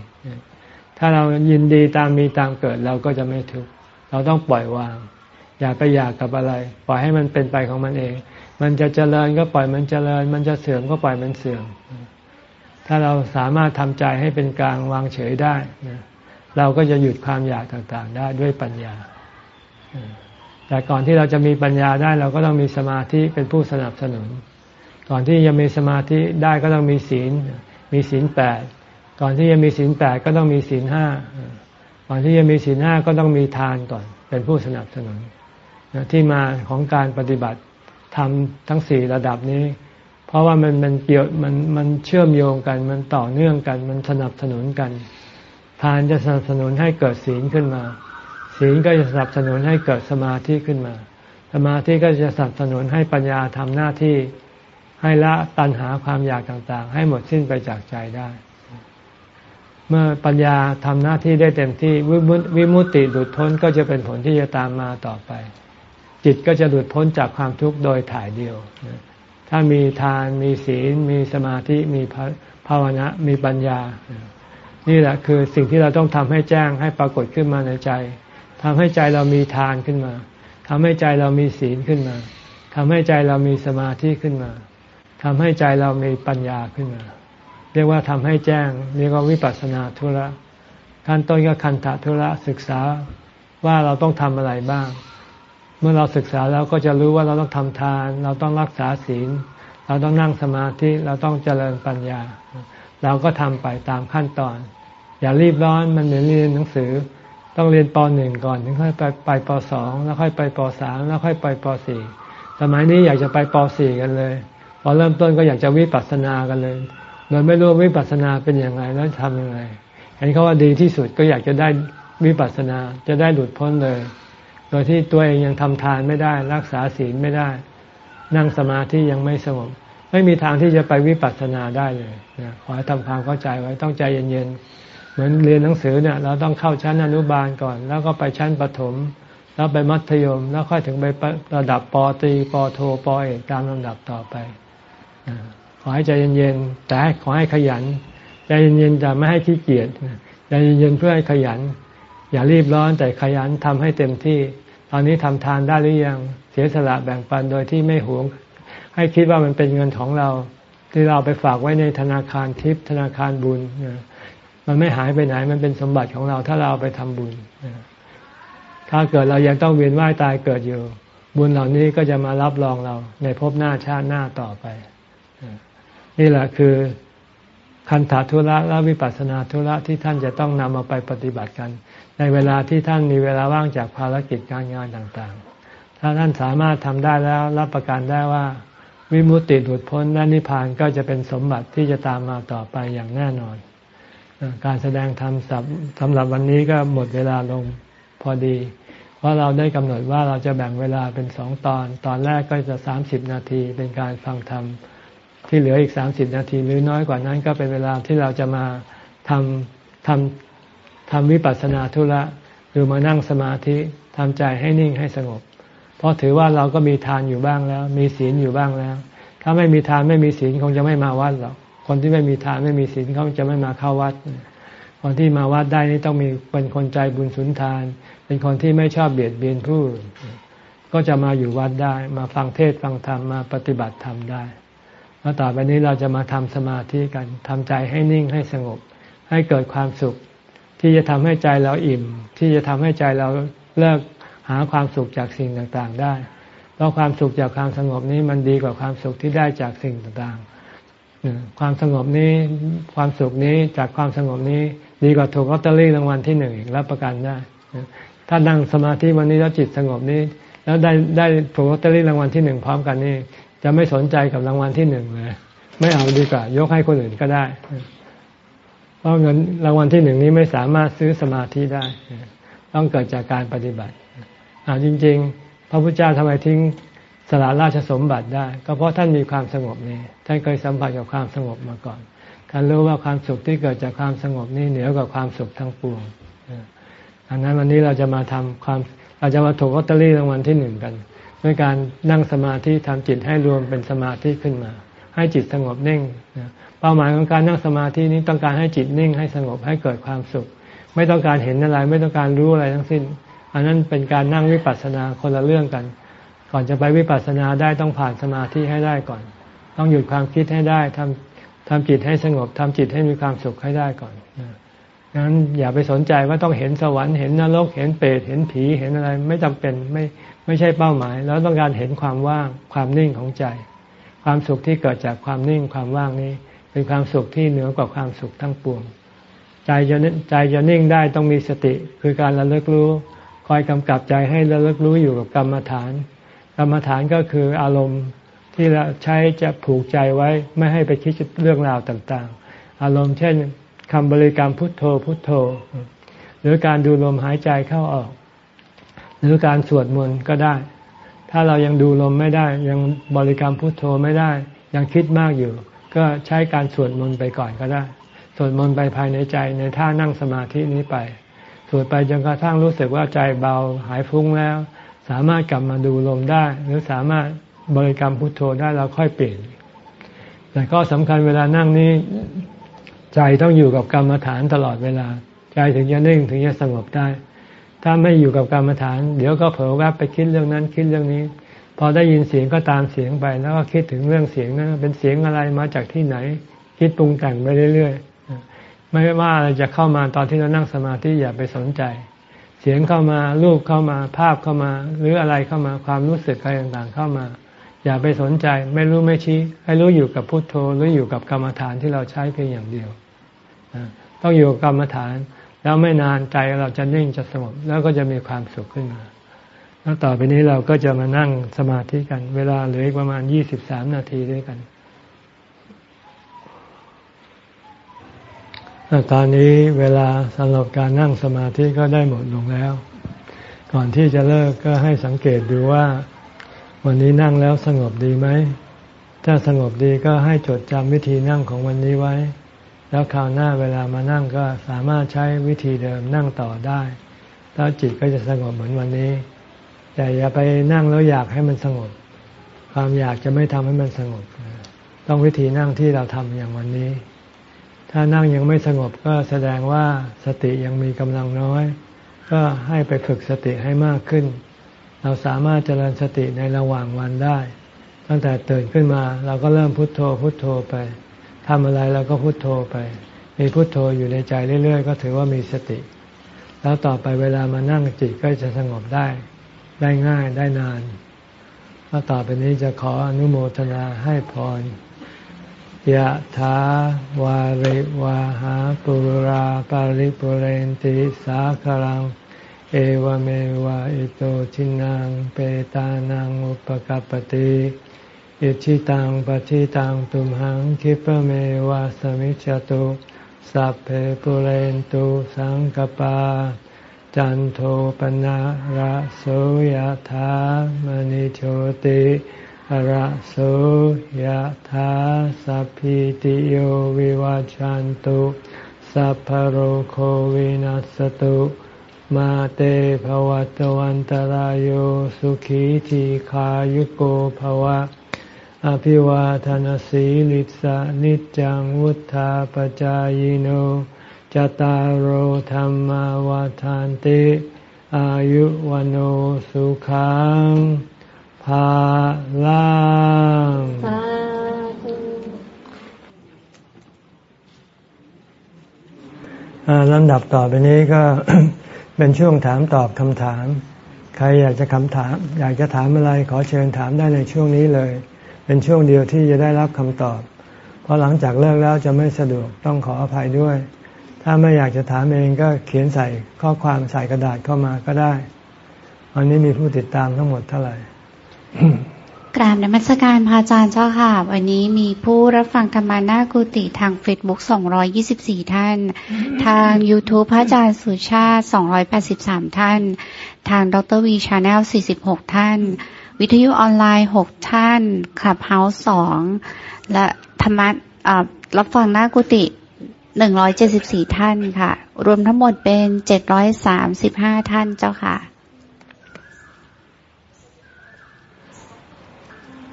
ถ้าเรายินดีตามมีตามเกิดเราก็จะไม่ทุกข์เราต้องปล่อยวาง อย่าไปอยากกับอะไร ปล่อยให้มันเป็นไปของมันเอง มันจะเจริญก็ปล่อยมันเจริญ มันจะเสื่อมก็ปล่อยมันเสื่อม ถ้าเราสามารถทำใจให้เป็นกลางวางเฉยได้เราก็จะหยุดความอยากต่างๆ ได้ด้วยปัญญาแต่ก่อนที่เราจะมีปัญญาได้เราก็ต้องมีสมาธิเป็นผู้สนับสนุน ก่อนที่จะมีสมาธิได้ก็ต้องมีศีล มีศีลแปดก่อนที่จะมีศีลแปดก็ต้องมีศีลห้าก่อนที่จะมีศีลห้าก็ต้องมีทานก่อน เป็นผู้สนับสนุนที่มาของการปฏิบัติทำทั้งสี่ระดับนี้ เพราะว่ามันมันเกี่ยวมันมันเชื่อมโยงกัน มันต่อเนื่องกัน มันสนับสนุนกัน ทานจะสนับสนุนให้เกิดศีลขึ้นมา ศีลก็จะสนับสนุนให้เกิดสมาธิขึ้นมา สมาธิก็จะสนับสนุนให้ปัญญาทำหน้าที่ ให้ละตัณหาความอยากต่างๆ ให้หมดสิ้นไปจากใจได้ เมื่อปัญญาทำหน้าที่ได้เต็มที่วิมุตติหลุดพ้นก็จะเป็นผลที่จะตามมาต่อไป จิตก็จะหลุดพ้นจากความทุกข์โดยถ่ายเดียว ถ้ามีทานมีศีล มีสมาธิมีภาวนามีปัญญา นี่แหละคือสิ่งที่เราต้องทำให้แจ้งให้ปรากฏขึ้นมาในใจทำให้ใจเรามีทานขึ้นมาทำให้ใจเรามีศีลขึ้นมาทำให้ใจเรามีสมาธิขึ้นมา ทำให้ใจเรามีปัญญาขึ้นมา เรียกว่าทำให้แจ้งเรียกว่าวิปัสสนาธุระขั้นต้นก็คันธทุระศึกษาว่าเราต้องทำอะไรบ้าง เมื่อเราศึกษาแล้วก็จะรู้ว่าเราต้องทำทาน เราต้องรักษาศีล เราต้องนั่งสมาธิเราต้องเจริญปัญญา เราก็ทำไปตามขั้นตอน อย่ารีบร้อนมันเหมือนเรียนหนังสือ ต้องเรียนปหนึ่งก่อนถึงค่อยไปไปปสองแล้วค่อยไปปสามแล้วค่อยไปปสี่สมัยนี้อยากจะไปปสี่กันเลย พอเริ่มต้นก็อยากจะวิปัสสนากันเลยโดยไม่รู้วิปัสสนาเป็นอย่างไรแล้วทำยังไงเห็นเขาว่าดีที่สุดก็อยากจะได้วิปัสสนาจะได้หลุดพ้นเลย โดยที่ตัวเองยังทำทานไม่ได้ รักษาศีลไม่ได้ นั่งสมาธิยังไม่สงบไม่มีทางที่จะไปวิปัสสนาได้เลยนะขอให้ทำความเข้าใจไว้ต้องใจเย็นๆเหมือนเรียนหนังสือเนี่ยเราต้องเข้าชั้นอนุบาลก่อน แล้วก็ไปชั้นประถม แล้วไปมัธยม แล้วค่อยถึงไประดับปตรีปโทปเอกตามลำดับต่อไป ขอให้ใจเย็นๆแต่ขอให้ขยัน ใจเย็นๆจะไม่ให้ขี้เกียจใจเย็นๆเพื่อให้ขยัน อย่ารีบร้อนแต่ขยันทำให้เต็มที่ ตอนนี้ทำทานได้หรือยัง เสียสละแบ่งปันโดยที่ไม่หวง ให้คิดว่ามันเป็นเงินของเรา ที่เราไปฝากไว้ในธนาคารทิพย์ธนาคารบุญ มันไม่หายไปไหนมันเป็นสมบัติของเราถ้าเราไปทำบุญ ถ้าเกิดเรายังต้องเวียนว่ายตายเกิดอยู่ บุญเหล่านี้ก็จะมารับรองเราในภพหน้าชาติหน้าต่อไป นี่แหละคือคันธาธุระและวิปัสสนาธุระที่ท่านจะต้องนำมาไปปฏิบัติกัน ในเวลาที่ท่านมีเวลาว่างจากภารกิจการงานต่างๆ ถ้าท่านสามารถทำได้แล้วรับประกันได้ว่า วิมุตติหลุดพ้นและนิพพานก็จะเป็นสมบัติที่จะตามมาต่อไปอย่างแน่นอน การแสดงธรรมสำหรับวันนี้ก็หมดเวลาลงพอดีเพราะเราได้กำหนดว่าเราจะแบ่งเวลาเป็นสองตอน ตอนแรกก็จะสามสิบนาทีเป็นการฟังธรรม ที่เหลืออีกสามสิบนาที หรือน้อยกว่านั้นก็เป็นเวลาที่เราจะมาทำทำทำวิปัสสนาธุระหรือมานั่งสมาธิทำใจให้นิ่งให้สงบ เพราะถือว่าเราก็มีทานอยู่บ้างแล้ว มีศีลอยู่บ้างแล้ว ถ้าไม่มีทานไม่มีศีลคงจะไม่มาวัดหรอกคนที่ไม่มีทานไม่มีศีลเขาจะไม่มาเข้าวัดคนที่มาวัดได้นี่ต้องมีเป็นคนใจบุญสุนทาน เป็นคนที่ไม่ชอบเบียดเบียนผู้ก็จะมาอยู่วัดได้ มาฟังเทศฟังธรรมมาปฏิบัติธรรมได้ แล้วต่อไปนี้เราจะมาทำสมาธิกันทำใจให้นิ่งให้สงบ ให้เกิดความสุข ที่จะทำให้ใจเราอิ่ม ที่จะทำให้ใจเราเลิกหาความสุขจากสิ่งต่างๆ ได้ เพราะความสุขจากความสงบนี้มันดีกว่าความสุขที่ได้จากสิ่งต่างๆ ความสงบนี้ความสุขนี้จากความสงบนี้ ดีกว่าถูกลอตเตอรี่รางวัลที่หนึ่งรับประกันได้ ถ้านั่งสมาธิวันนี้แล้วจิตสงบนี้ แล้วได้ได้ถูกลอตเตอรี่รางวัลที่หนึ่งพร้อมกันนี่ จะไม่สนใจกับรางวัลที่หนึ่งเลยไม่เอาดีกว่า ยกให้คนอื่นก็ได้ เพราะเงินรางวัลที่หนึ่งนี้ไม่สามารถซื้อสมาธิได้ ต้องเกิดจากการปฏิบัติอาจริง ๆ พระพุทธเจ้าทำไมทิ้งสละราชสมบัติได้ ก็เพราะท่านมีความสงบนี่ท่านเคยสัมผัสกับความสงบมาก่อนท่านรู้ว่าความสุขที่เกิดจากความสงบนี่เหนือกว่าความสุขทั้งปวงอันนั้นวันนี้เราจะมาทำความเราจะมาถูกลอตเตอรี่รางวัลที่หนึ่งกัน ด้วยการนั่งสมาธิทำจิตให้รวมเป็นสมาธิขึ้นมา ให้จิตสงบนิ่งเป้าหมายของการนั่งสมาธินี้ต้องการให้จิตนิ่งให้สงบให้เกิดความสุข ไม่ต้องการเห็นอะไร ไม่ต้องการรู้อะไรทั้งสิ้น อันนั้นเป็นการนั่งวิปัสสนาคนละเรื่องกัน ก่อนจะไปวิปัสสนาได้ต้องผ่านสมาธิให้ได้ก่อน ต้องหยุดความคิดให้ได้ทำทำจิตให้สงบทำจิตให้มีความสุขให้ได้ก่อนนั้นอย่าไปสนใจว่าต้องเห็นสวรรค์เห็นนรกเห็นเปรตเห็นผีเห็นอะไร ไม่จำเป็นไม่ ไม่ใช่เป้าหมาย แล้วต้องการเห็นความว่างความนิ่งของใจ ความสุขที่เกิดจากความนิ่งความว่างนี้ เป็นความสุขที่เหนือกว่าความสุขทั้งปวงใจจจะใจจะนิ่งได้ต้องมีสติ คือการระลึกรู้ คอยกำกับใจให้ระลึกรู้อยู่กับกรรมฐาน กรรมฐานก็คืออารมณ์ที่เราใช้จะผูกใจไว้ไม่ให้ไปคิดเรื่องราวต่างๆ อารมณ์เช่นคำบริกรรมพุทโธพุทโธ หรือการดูลมหายใจเข้าออก หรือการสวดมนต์ก็ได้ ถ้าเรายังดูลมไม่ได้ ยังบริกรรมพุทโธไม่ได้ ยังคิดมากอยู่ ก็ใช้การสวดมนต์ไปก่อนก็ได้ สวดมนต์ไปภายในใจในท่านั่งสมาธินี้ไป สวดไปจนกระทั่งรู้สึกว่าใจเบาหายฟุ้งแล้ว สามารถกลับมาดูลมได้ หรือสามารถบริกรรมพุทโธได้เราค่อยเปลี่ยน แต่ก็สำคัญเวลานั่งนี้ใจต้องอยู่กับกรรมฐานตลอดเวลา ใจถึงจะนิ่งถึงจะสงบได้ ถ้าไม่อยู่กับกรรมฐาน เดี๋ยวก็เผลอแวบไปคิดเรื่องนั้นคิดเรื่องนี้ พอได้ยินเสียงก็ตามเสียงไป แล้วก็คิดถึงเรื่องเสียงนั้นเป็นเสียงอะไรมาจากที่ไหน คิดปรุงแต่งไปเรื่อยๆไม่ว่าอะไรจะเข้ามาตอนที่เรานั่งสมาธิอย่าไปสนใจ เสียงเข้ามารูปเข้ามาภาพเข้ามา หรืออะไรเข้ามาความรู้สึกอะไรต่างๆเข้ามา อย่าไปสนใจ ไม่รู้ไม่ชี้ ให้รู้อยู่กับพุทโธหรืออยู่กับกรรมฐานที่เราใช้เพียงอย่างเดียวต้องอยู่กับกรรมฐาน แล้วไม่นานใจเราจะนิ่งจะสงบแล้วก็จะมีความสุขขึ้นมา แล้วต่อไปนี้เราก็จะมานั่งสมาธิกัน เวลาเหลืออีกประมาณยี่สิบสามนาทีด้วยกันตอนนี้เวลาสำหรับการนั่งสมาธิก็ได้หมดลงแล้ว ก่อนที่จะเลิกก็ให้สังเกตดูว่า วันนี้นั่งแล้วสงบดีไหม ถ้าสงบดีก็ให้จดจำวิธีนั่งของวันนี้ไว้ แล้วคราวหน้าเวลามานั่งก็สามารถใช้วิธีเดิมนั่งต่อได้ แล้วจิตก็จะสงบเหมือนวันนี้ แต่อย่าไปนั่งแล้วอยากให้มันสงบ ความอยากจะไม่ทำให้มันสงบ ต้องวิธีนั่งที่เราทำอย่างวันนี้ ถ้านั่งยังไม่สงบก็แสดงว่าสติยังมีกำลังน้อย ก็ให้ไปฝึกสติให้มากขึ้น เราสามารถเจริญสติในระหว่างวันได้ ตั้งแต่ตื่นขึ้นมาเราก็เริ่มพุโทโธพุโทโธไป ทำอะไรเราก็พุโทโธไป มีพุโทโธอยู่ในใจเรื่อย ๆ ก็ถือว่ามีสติ แล้วต่อไปเวลามานั่งจิตก็จะสงบได้ ได้ง่ายได้นานแล้วต่อไปนี้จะขออนุโมทนาให้พรยะถาวาริวาหาปุราปาริปุเรนติสาคลัง เอวเมวะอิโตทินังเปตานังอุปกปติ อิชิตังปฏิตังตุมหังคิปเมวะสมิจจตุสัพเพปุเรนตุสังกปา จันโทปนะระโสยธามณิโชติระโสยธาสัพพิติโยวิวาจันตุสัพพโรโควินัสตุมาเตภวัตวันตารโยสุขีทีขายุโกภวะ อภิวาทานสีลิสานิจังวุธาปจายโนจตารโหธรรมวาทานติอายุวันโอสุขังภาลังลำดับต่อไปนี้ก็ เป็นช่วงถามตอบคำถาม ใครอยากจะคำถาม อยากจะถามอะไรขอเชิญถามได้ในช่วงนี้เลย เป็นช่วงเดียวที่จะได้รับคำตอบ เพราะหลังจากเลิกแล้วจะไม่สะดวกต้องขออภัยด้วย ถ้าไม่อยากจะถามเองก็เขียนใส่ข้อความใส่กระดาษเข้ามาก็ได้วันนี้มีผู้ติดตามทั้งหมดเท่าไหร่กราบนมัสการพระอาจารย์เจ้าค่ะ วันนี้มีผู้รับฟังธรรมะหน้ากุฏิทางเฟซบุ๊ก224 ท่าน ทาง YouTube พระอาจารย์สุชาติ 283 ท่าน ทางดร.วี channel 46 ท่าน วิทยุออนไลน์6ท่านคลับเฮาส์2และธรรมะรับฟังหน้ากุติ174ท่านค่ะ รวมทั้งหมดเป็น735ท่านเจ้าค่ะ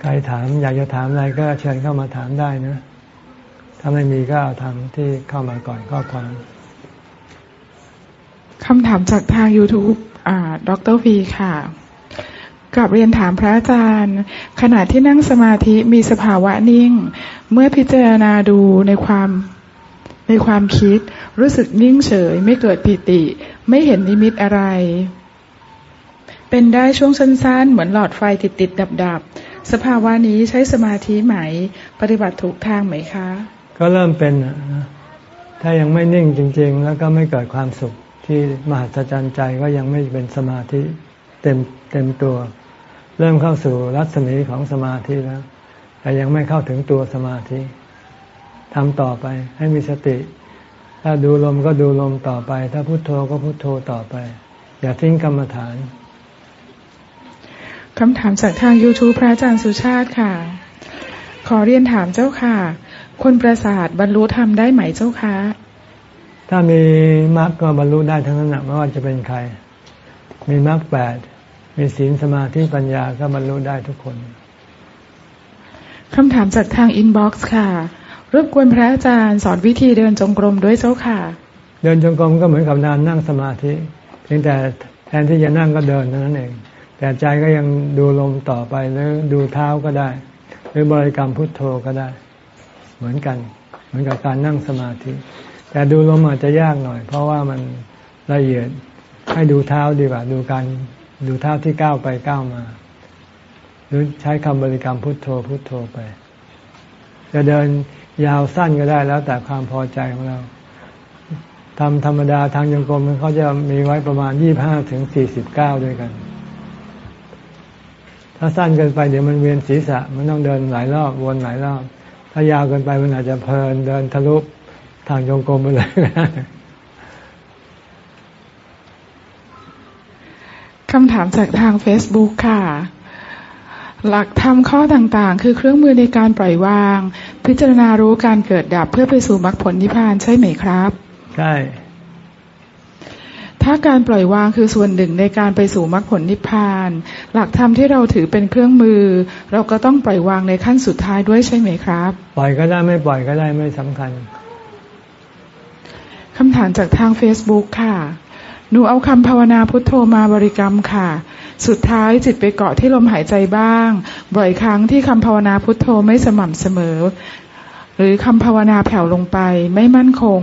ใครถามอยากจะถามอะไรก็เชิญเข้ามาถามได้นะ ถ้าไม่มีก็เอาทางที่เข้ามาก่อนข้อความคำถามจากทาง YouTube อ่า ดรวีค่ะ กับเรียนถามพระอาจารย์ ขณะที่นั่งสมาธิมีสภาวะนิ่ง เมื่อพิจารณาดูในความในความคิด รู้สึกนิ่งเฉย ไม่เกิดปิติ ไม่เห็นนิมิตอะไร เป็นได้ช่วงสั้นๆ เหมือนหลอดไฟติดติดดับดับสภาวะนี้ใช้สมาธิไหม ปฏิบัติถูกทางไหมคะ ก็เริ่มเป็นถ้ายังไม่นิ่งจริง ๆ แล้วก็ไม่เกิดความสุขที่มหัศจรรย์ใจก็ยังไม่เป็นสมาธิเต็มเต็มตัว เริ่มเข้าสู่รัศมีของสมาธิแล้ว แต่ยังไม่เข้าถึงตัวสมาธิทำต่อไปให้มีสติ ถ้าดูลมก็ดูลมต่อไป ถ้าพุโทโธก็พุโทโธต่อไป อย่าทิ้งกรรมฐาน คำถามจากทาง YouTube พระอาจารย์สุชาติค่ะ ขอเรียนถามเจ้าค่ะ คนประสาทบรรลุธรรมได้ไหมเจ้าคะ ถ้ามีมรรคก็บรรลุได้ทั้งนั้นไม่ว่าจะเป็นใคร มีมรรคแปด มีศีลสมาธิปัญญาก็บรรลุได้ทุกคนคำถามจากทาง inbox ค่ะรบกวนพระอาจารย์สอนวิธีเดินจงกรมด้วยเจ้าค่ะ เดินจงกรมก็เหมือนกับการนั่งสมาธิ เพียงแต่แทนที่จะนั่งก็เดินเท่านั้นเอง แต่ใจก็ยังดูลมต่อไปหรือดูเท้าก็ได้ หรือบริกรรมพุทโธก็ได้ เหมือนกัน เหมือนกับการนั่งสมาธิ แต่ดูลมอาจจะยากหน่อย เพราะว่ามันละเอียดให้ดูเท้าดีกว่าดูการ ดูเท้าที่ก้าวไปก้าวมา หรือใช้คำบริกรรมพุทโธพุทโธไป จะเดินยาวสั้นก็ได้แล้วแต่ความพอใจของเราทำธรรมดาทางยงกรมเขาจะมีไว้ประมาณยี่บห้าถึงสี่สิบเก้าด้วยกัน ถ้าสั้นเกินไปเดี๋ยวมันเวียนศีรษะ มันต้องเดินหลายรอบวนหลายรอบ ถ้ายาวเกินไปมันอาจจะเพลินเดินทะลุทางจงกรมไปเลย คำถามจากทาง Facebook ค่ะ หลักธรรมข้อต่างๆ คือเครื่องมือในการปล่อยวาง พิจารณารู้การเกิดดับเพื่อไปสู่มรรคผลนิพพานใช่ไหมครับ ใช่ ถ้าการปล่อยวางคือส่วนหนึ่งในการไปสู่มรรคผลนิพพาน หลักธรรมที่เราถือเป็นเครื่องมือ เราก็ต้องปล่อยวางในขั้นสุดท้ายด้วยใช่ไหมครับ ปล่อยก็ได้ไม่ปล่อยก็ได้ไม่สำคัญคำถามจากทาง Facebook ค่ะ หนูเอาคำภาวนาพุทโธมาบริกรรมค่ะ สุดท้ายจิตไปเกาะที่ลมหายใจบ้าง บ่อยครั้งที่คำภาวนาพุทโธไม่สม่ำเสมอ หรือคำภาวนาแผ่วลงไปไม่มั่นคง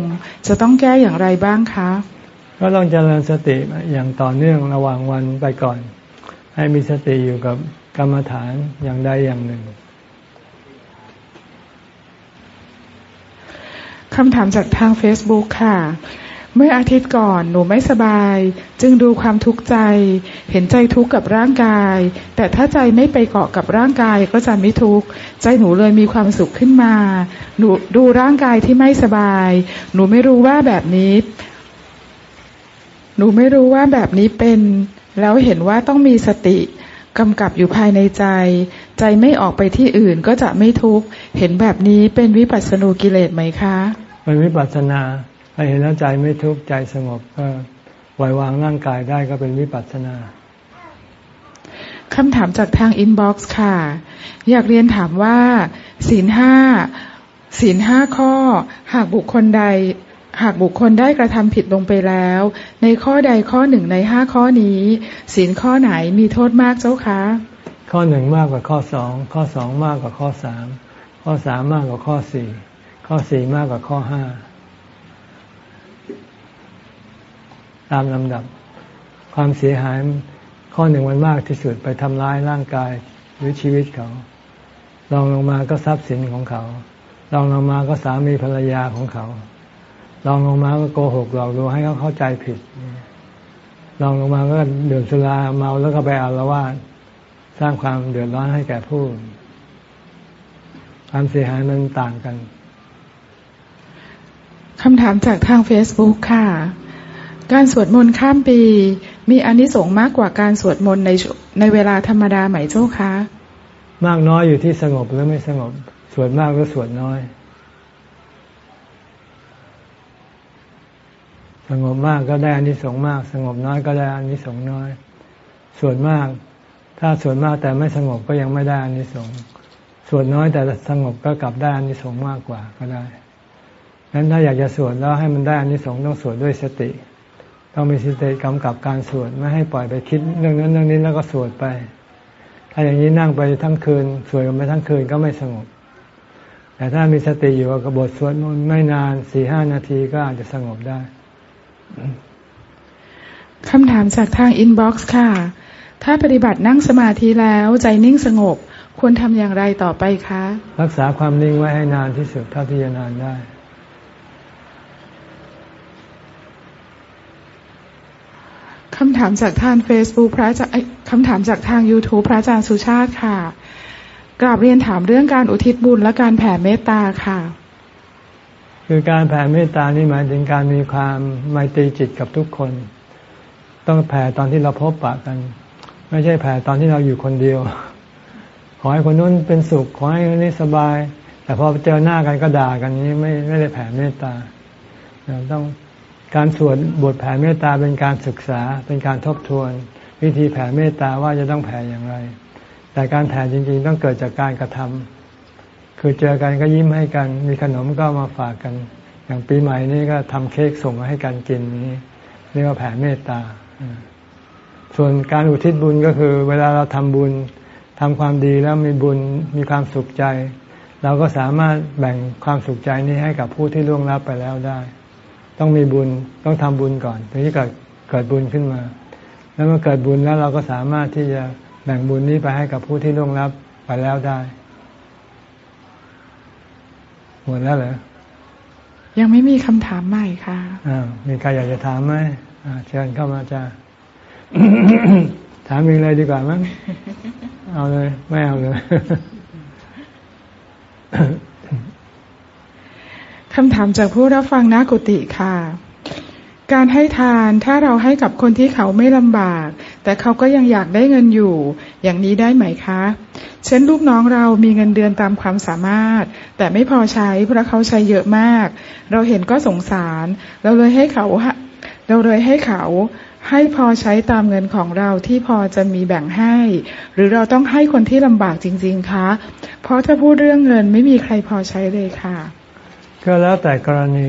จะต้องแก้อย่างไรบ้างคะ ก็ต้องเจริญสติอย่างต่อเนื่องระหว่างวันไปก่อน ให้มีสติอยู่กับกรรมฐานอย่างใดอย่างหนึ่งคำถามจากทาง Facebook ค่ะ เมื่ออาทิตย์ก่อนหนูไม่สบาย จึงดูความทุกข์ใจ เห็นใจทุกข์กับร่างกาย แต่ถ้าใจไม่ไปเกาะกับร่างกายก็จะไม่ทุกข์ใจหนูเลยมีความสุขขึ้นมา หนูดูร่างกายที่ไม่สบาย หนูไม่รู้ว่าแบบนี้ หนูไม่รู้ว่าแบบนี้เป็น แล้วเห็นว่าต้องมีสติกำกับอยู่ภายในใจ ใจไม่ออกไปที่อื่นก็จะไม่ทุกข์เห็นแบบนี้เป็นวิปัสสนูกิเลสไหมคะเป็นวิปัสสนา ถ้าเห็นแล้วใจไม่ทุกข์ใจสงบก็ปล่อยวางร่างกายได้ก็เป็นวิปัสสนาคำถามจากทางอินบ็อกซ์ค่ะ อยากเรียนถามว่า ศีลห้าศีลห้าข้อ หากบุคคลใด หากบุคคลได้กระทำผิดลงไปแล้ว ในข้อใดข้อหนึ่งในห้าข้อนี้ ศีลข้อไหนมีโทษมากเจ้าคะ ข้อหนึ่งมากกว่าข้อสองข้อสองมากกว่าข้อสามข้อสามมากกว่าข้อสี่ข้อสี่มากกว่าข้อห้า ตามลำดับ ความเสียหายข้อหนึ่งมันมากที่สุดไปทำร้ายร่างกายหรือชีวิตเขาลองลงมาก็ทรัพย์สินของเขาลองลงมาก็สามีภรรยาของเขาลองลงมาก็โกหกหลอกลวงให้เขาเข้าใจผิดลองลงมาก็ดื่มสุราเมาแล้วก็ไปอาละวาดสร้างความเดือดร้อนให้แก่ผู้ความเสียหายมันต่างกันคำถามจากทางเฟซบุ๊กค่ะ การสวดมนต์ข้ามปี มีอนิสงส์มากกว่าการสวดมนต์ในในเวลาธรรมดาไหมเจ้าคะ มากน้อยอยู่ที่สงบหรือไม่สงบ สวดมากหรือสวดน้อย สงบมากก็ได้อานิสงส์มาก สงบน้อยก็ได้อานิสงส์น้อย สวดมาก ถ้าสวดมากแต่ไม่สงบก็ยังไม่ได้อานิสงส์สวดน้อยแต่สงบก็กลับได้อานิสงส์มากกว่าก็ได้งั้นถ้าอยากจะสวดแล้วให้มันได้อานิสงส์ต้องสวดด้วยสติ ต้องมีสติกำกับการสวดไม่ให้ปล่อยไปคิดเรื่องนั้นเรื่องนี้แล้วก็สวดไป ถ้าอย่างนี้นั่งไปทั้งคืนสวดกันไปทั้งคืนก็ไม่สงบ แต่ถ้ามีสติอยู่กับบทสวดมนต์ไม่นานสี่ห้านาทีก็อาจจะสงบได้คำถามจากทาง inbox ค่ะ ถ้าปฏิบัตินั่งสมาธิแล้วใจนิ่งสงบควรทำอย่างไรต่อไปคะ รักษาความนิ่งไว้ให้นานที่สุดเท่าที่จะนานได้ คำถามจากทาง Facebook พระอาจารย์คำถามจากทาง YouTube พระอาจารย์สุชาติค่ะ กราบเรียนถามเรื่องการอุทิศบุญและการแผ่เมตตาค่ะ คือการแผ่เมตตานี่หมายถึงการมีความไมตรีจิตกับทุกคน ต้องแผ่ตอนที่เราพบปะกัน ไม่ใช่แผ่ตอนที่เราอยู่คนเดียว ขอให้คนนู้นเป็นสุข ขอให้คนนี้สบาย แต่พอเจอหน้ากันก็ด่ากันนี้ไม่ไม่ได้แผ่เมตตาเราต้อง การสวดบทแผ่เมตตาเป็นการศึกษาเป็นการทบทวน วิธีแผ่เมตตาว่าจะต้องแผ่อย่างไร แต่การแผ่จริง ๆ ต้องเกิดจากการกระทำคือเจอกันก็ยิ้มให้กัน มีขนมก็มาฝากกัน อย่างปีใหม่นี้ก็ทำเค้กส่งมาให้กันกินนี้เรียกว่าแผ่เมตตา ส่วนการอุทิศบุญก็คือ เวลาเราทำบุญทำความดีแล้วมีบุญมีความสุขใจ เราก็สามารถแบ่งความสุขใจนี้ให้กับผู้ที่ล่วงลับไปแล้วได้ ต้องมีบุญต้องทำบุญก่อนถึงจะเกิดเกิดบุญขึ้นมา แล้วเมื่อเกิดบุญแล้วเราก็สามารถที่จะแบ่งบุญนี้ไปให้กับผู้ที่ล่วงลับไปแล้วได้หมดแล้วเหรอยังไม่มีคำถามใหม่ค่ะอ่ามีใครอยากจะถามไหมอ่าเชิญเข้ามาจ้าถามอีกเลยดีกว่ามั้งเอาเลย ไม่เอาเลย คำถามจากผู้รับฟังนักุติค่ะ การให้ทานถ้าเราให้กับคนที่เขาไม่ลำบาก แต่เขาก็ยังอยากได้เงินอยู่ อย่างนี้ได้ไหมคะ เช่นลูกน้องเรามีเงินเดือนตามความสามารถ แต่ไม่พอใช้เพราะเขาใช้เยอะมาก เราเห็นก็สงสาร เราเลยให้เขาเราเลยให้เขาให้พอใช้ตามเงินของเราที่พอจะมีแบ่งให้ หรือเราต้องให้คนที่ลำบากจริง ๆ คะ เพราะถ้าพูดเรื่องเงินไม่มีใครพอใช้เลยค่ะ ก็แล้วแต่กรณี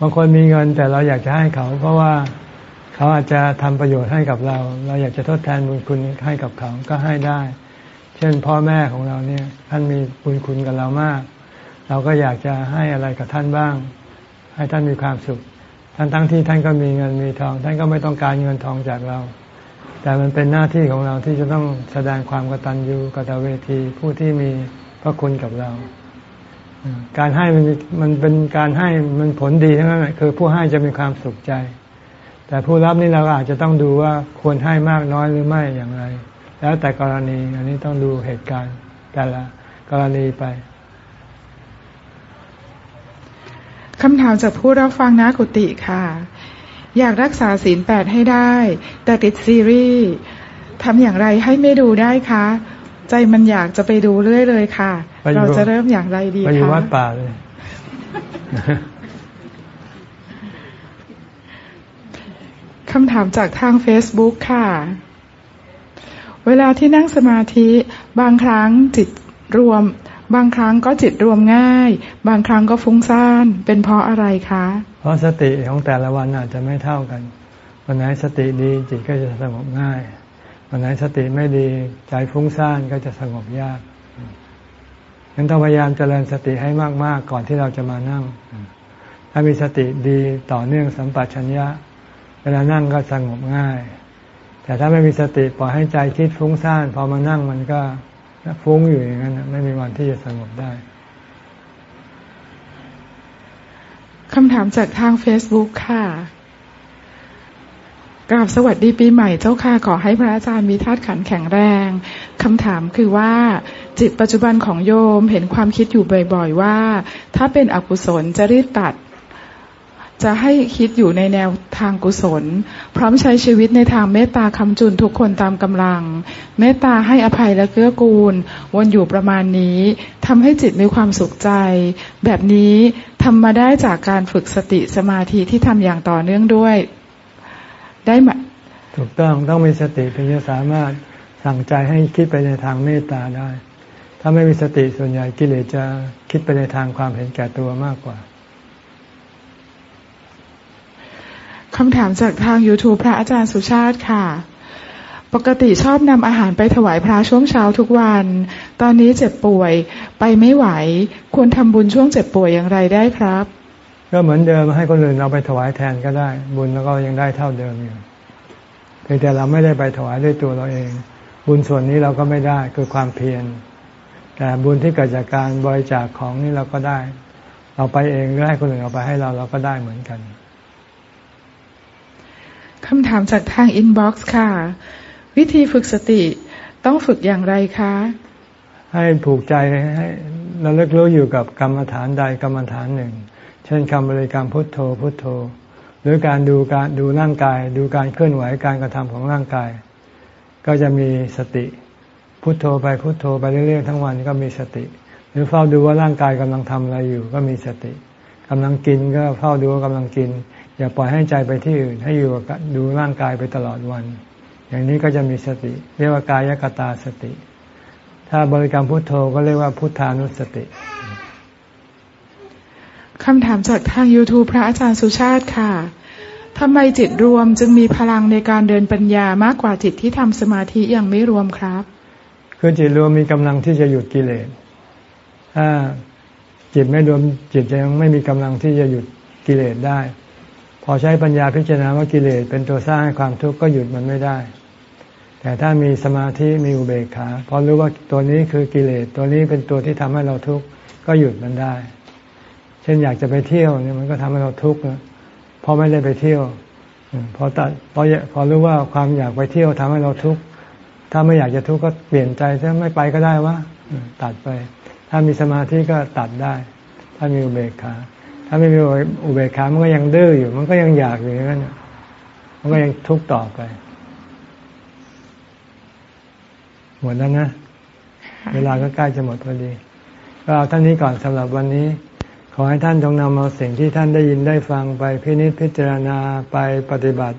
บางคนมีเงินแต่เราอยากจะให้เขา เพราะว่าเขาอาจจะทำประโยชน์ให้กับเรา เราอยากจะทดแทนบุญคุณให้กับเขาก็ให้ได้ เช่นพ่อแม่ของเราเนี่ยท่านมีบุญคุณกับเรามาก เราก็อยากจะให้อะไรกับท่านบ้าง ให้ท่านมีความสุขท่านทั้งที่ท่านก็มีเงินมีทอง ท่านก็ไม่ต้องการเงินทองจากเรา แต่มันเป็นหน้าที่ของเราที่จะต้องแสดงความกตัญญูกตเวทีผู้ที่มีพระคุณกับเรา การให้มันมันเป็นการให้มันผลดีทั้งนั้นคือผู้ให้จะมีความสุขใจ แต่ผู้รับนี่เราอาจจะต้องดูว่าควรให้มากน้อยหรือไม่อย่างไร แล้วแต่กรณีอันนี้ต้องดูเหตุการณ์แต่ละกรณีไปคำถามจากผู้รับฟังนะกุติค่ะ อยากรักษาศีลแปดให้ได้ แต่ติดซีรีส์ทำอย่างไรให้ไม่ดูได้คะ ใจมันอยากจะไปดูเรื่อยเลยค่ะ เราจะเริ่มอย่างไรดีคะไปอยู่วัดป่าเลยคำถามจากทางเฟซบุ๊กค่ะ เวลาที่นั่งสมาธิ บางครั้งจิตรวม บางครั้งก็จิตรวมง่าย บางครั้งก็ฟุ้งซ่าน เป็นเพราะอะไรคะ เพราะสติของแต่ละวันอาจจะไม่เท่ากัน วันไหนสติดีจิตก็จะสงบง่าย วันไหนสติไม่ดีใจฟุ้งซ่านก็จะสงบยาก งั้นต้องพยายามเจริญสติให้มาก ๆ ก่อนที่เราจะมานั่ง ถ้ามีสติดีต่อเนื่องสัมปชัญญะ เวลานั่งก็สงบง่าย แต่ถ้าไม่มีสติปล่อยให้ใจคิดฟุ้งซ่านพอมานั่งมันก็ฟุ้งอยู่อย่างนั้นไม่มีวันที่จะสงบได้คำถามจากทาง Facebook ค่ะ กราบสวัสดีปีใหม่เจ้าค่ะ ขอให้พระอาจารย์มีธาตุขันแข็งแรง คำถามคือว่า จิตปัจจุบันของโยมเห็นความคิดอยู่บ่อย ๆ ว่า ถ้าเป็นอกุศลจะรีบตัด จะให้คิดอยู่ในแนวทางกุศล พร้อมใช้ชีวิตในทางเมตตาคำจุนทุกคนตามกำลัง เมตตาให้อภัยและเกื้อกูล วนอยู่ประมาณนี้ทำให้จิตมีความสุขใจ แบบนี้ทำมาได้จากการฝึกสติสมาธิที่ทำอย่างต่อเนื่องด้วย ได้ไหมถูกต้องต้องมีสติถึงจะสามารถสั่งใจให้คิดไปในทางเมตตาได้ ถ้าไม่มีสติส่วนใหญ่กิเลสจะคิดไปในทางความเห็นแก่ตัวมากกว่าคำถามจากทาง YouTube พระอาจารย์สุชาติค่ะ ปกติชอบนำอาหารไปถวายพระช่วงเช้าทุกวัน ตอนนี้เจ็บป่วยไปไม่ไหว ควรทำบุญช่วงเจ็บป่วยอย่างไรได้ครับ ก็เหมือนเดิมให้คนอื่นเราไปถวายแทนก็ได้ บุญแล้วก็ยังได้เท่าเดิมอยู่เพียงแต่เราไม่ได้ไปถวายด้วยตัวเราเอง บุญส่วนนี้เราก็ไม่ได้คือความเพียร แต่บุญที่เกิดจากการบริจาคของนี่เราก็ได้ เราไปเองหรือให้คนอื่นเอาไปให้เราเราก็ได้เหมือนกันคำถามจากทาง inbox ค่ะ วิธีฝึกสติต้องฝึกอย่างไรคะ ให้ผูกใจให้เราระลึกรู้อยู่กับกรรมฐานใดกรรมฐานหนึ่ง เช่นคำบริกรรมพุทโธพุทโธ หรือการดูการดูร่างกาย ดูการเคลื่อนไหวการกระทำของร่างกาย ก็จะมีสติ พุทโธไปพุทโธไปเรื่อยๆทั้งวันก็มีสติ หรือเฝ้าดูว่าร่างกายกำลังทำอะไรอยู่ ก็มีสติกำลังกินก็เฝ้าดูว่ากำลังกิน อย่าปล่อยให้ใจไปที่อื่นให้อยู่กับดูร่างกายไปตลอดวัน อย่างนี้ก็จะมีสติ เรียกว่ากายกตาสติ ถ้าบริกรรมพุทโธก็เรียกว่าพุทธานุสติคำถามจากทาง YouTube พระอาจารย์สุชาติค่ะทำไมจิตรวมจึงมีพลังในการเดินปัญญามากกว่าจิตที่ทำสมาธิยังไม่รวมครับ คือจิตรวมมีกำลังที่จะหยุดกิเลสถ้าจิตไม่รวมจิตจะยังไม่มีกำลังที่จะหยุดกิเลสได้ พอใช้ปัญญาพิจารณาว่ากิเลสเป็นตัวสร้างให้ความทุกข์ก็หยุดมันไม่ได้ แต่ถ้ามีสมาธิมีอุเบกขาพอรู้ว่าตัวนี้คือกิเลสตัวนี้เป็นตัวที่ทำให้เราทุกข์ก็หยุดมันได้ เช่นอยากจะไปเที่ยวเนี่ยมันก็ทำให้เราทุกข์พอไม่ได้ไปเที่ยวพอตัดพอพอรู้ว่าความอยากไปเที่ยวทำให้เราทุกข์ ถ้าไม่อยากจะทุกข์ก็เปลี่ยนใจถ้าไม่ไปก็ได้วะตัดไป ถ้ามีสมาธิก็ตัดได้ ถ้ามีอุเบกขา ถ้าไม่มีอุเบกขามันก็ยังดื้ออยู่ มันก็ยังอยากอยู่อย่างนั้นมันก็ยังทุกข์ต่อไปหมดแล้วนะ เวลาก็ใกล้จะหมดพอดี ก็เอาท่านนี้ก่อนสำหรับวันนี้ ขอให้ท่านจงนำเอาสิ่งที่ท่านได้ยินได้ฟังไปพินิจพิจารณาไปปฏิบัติ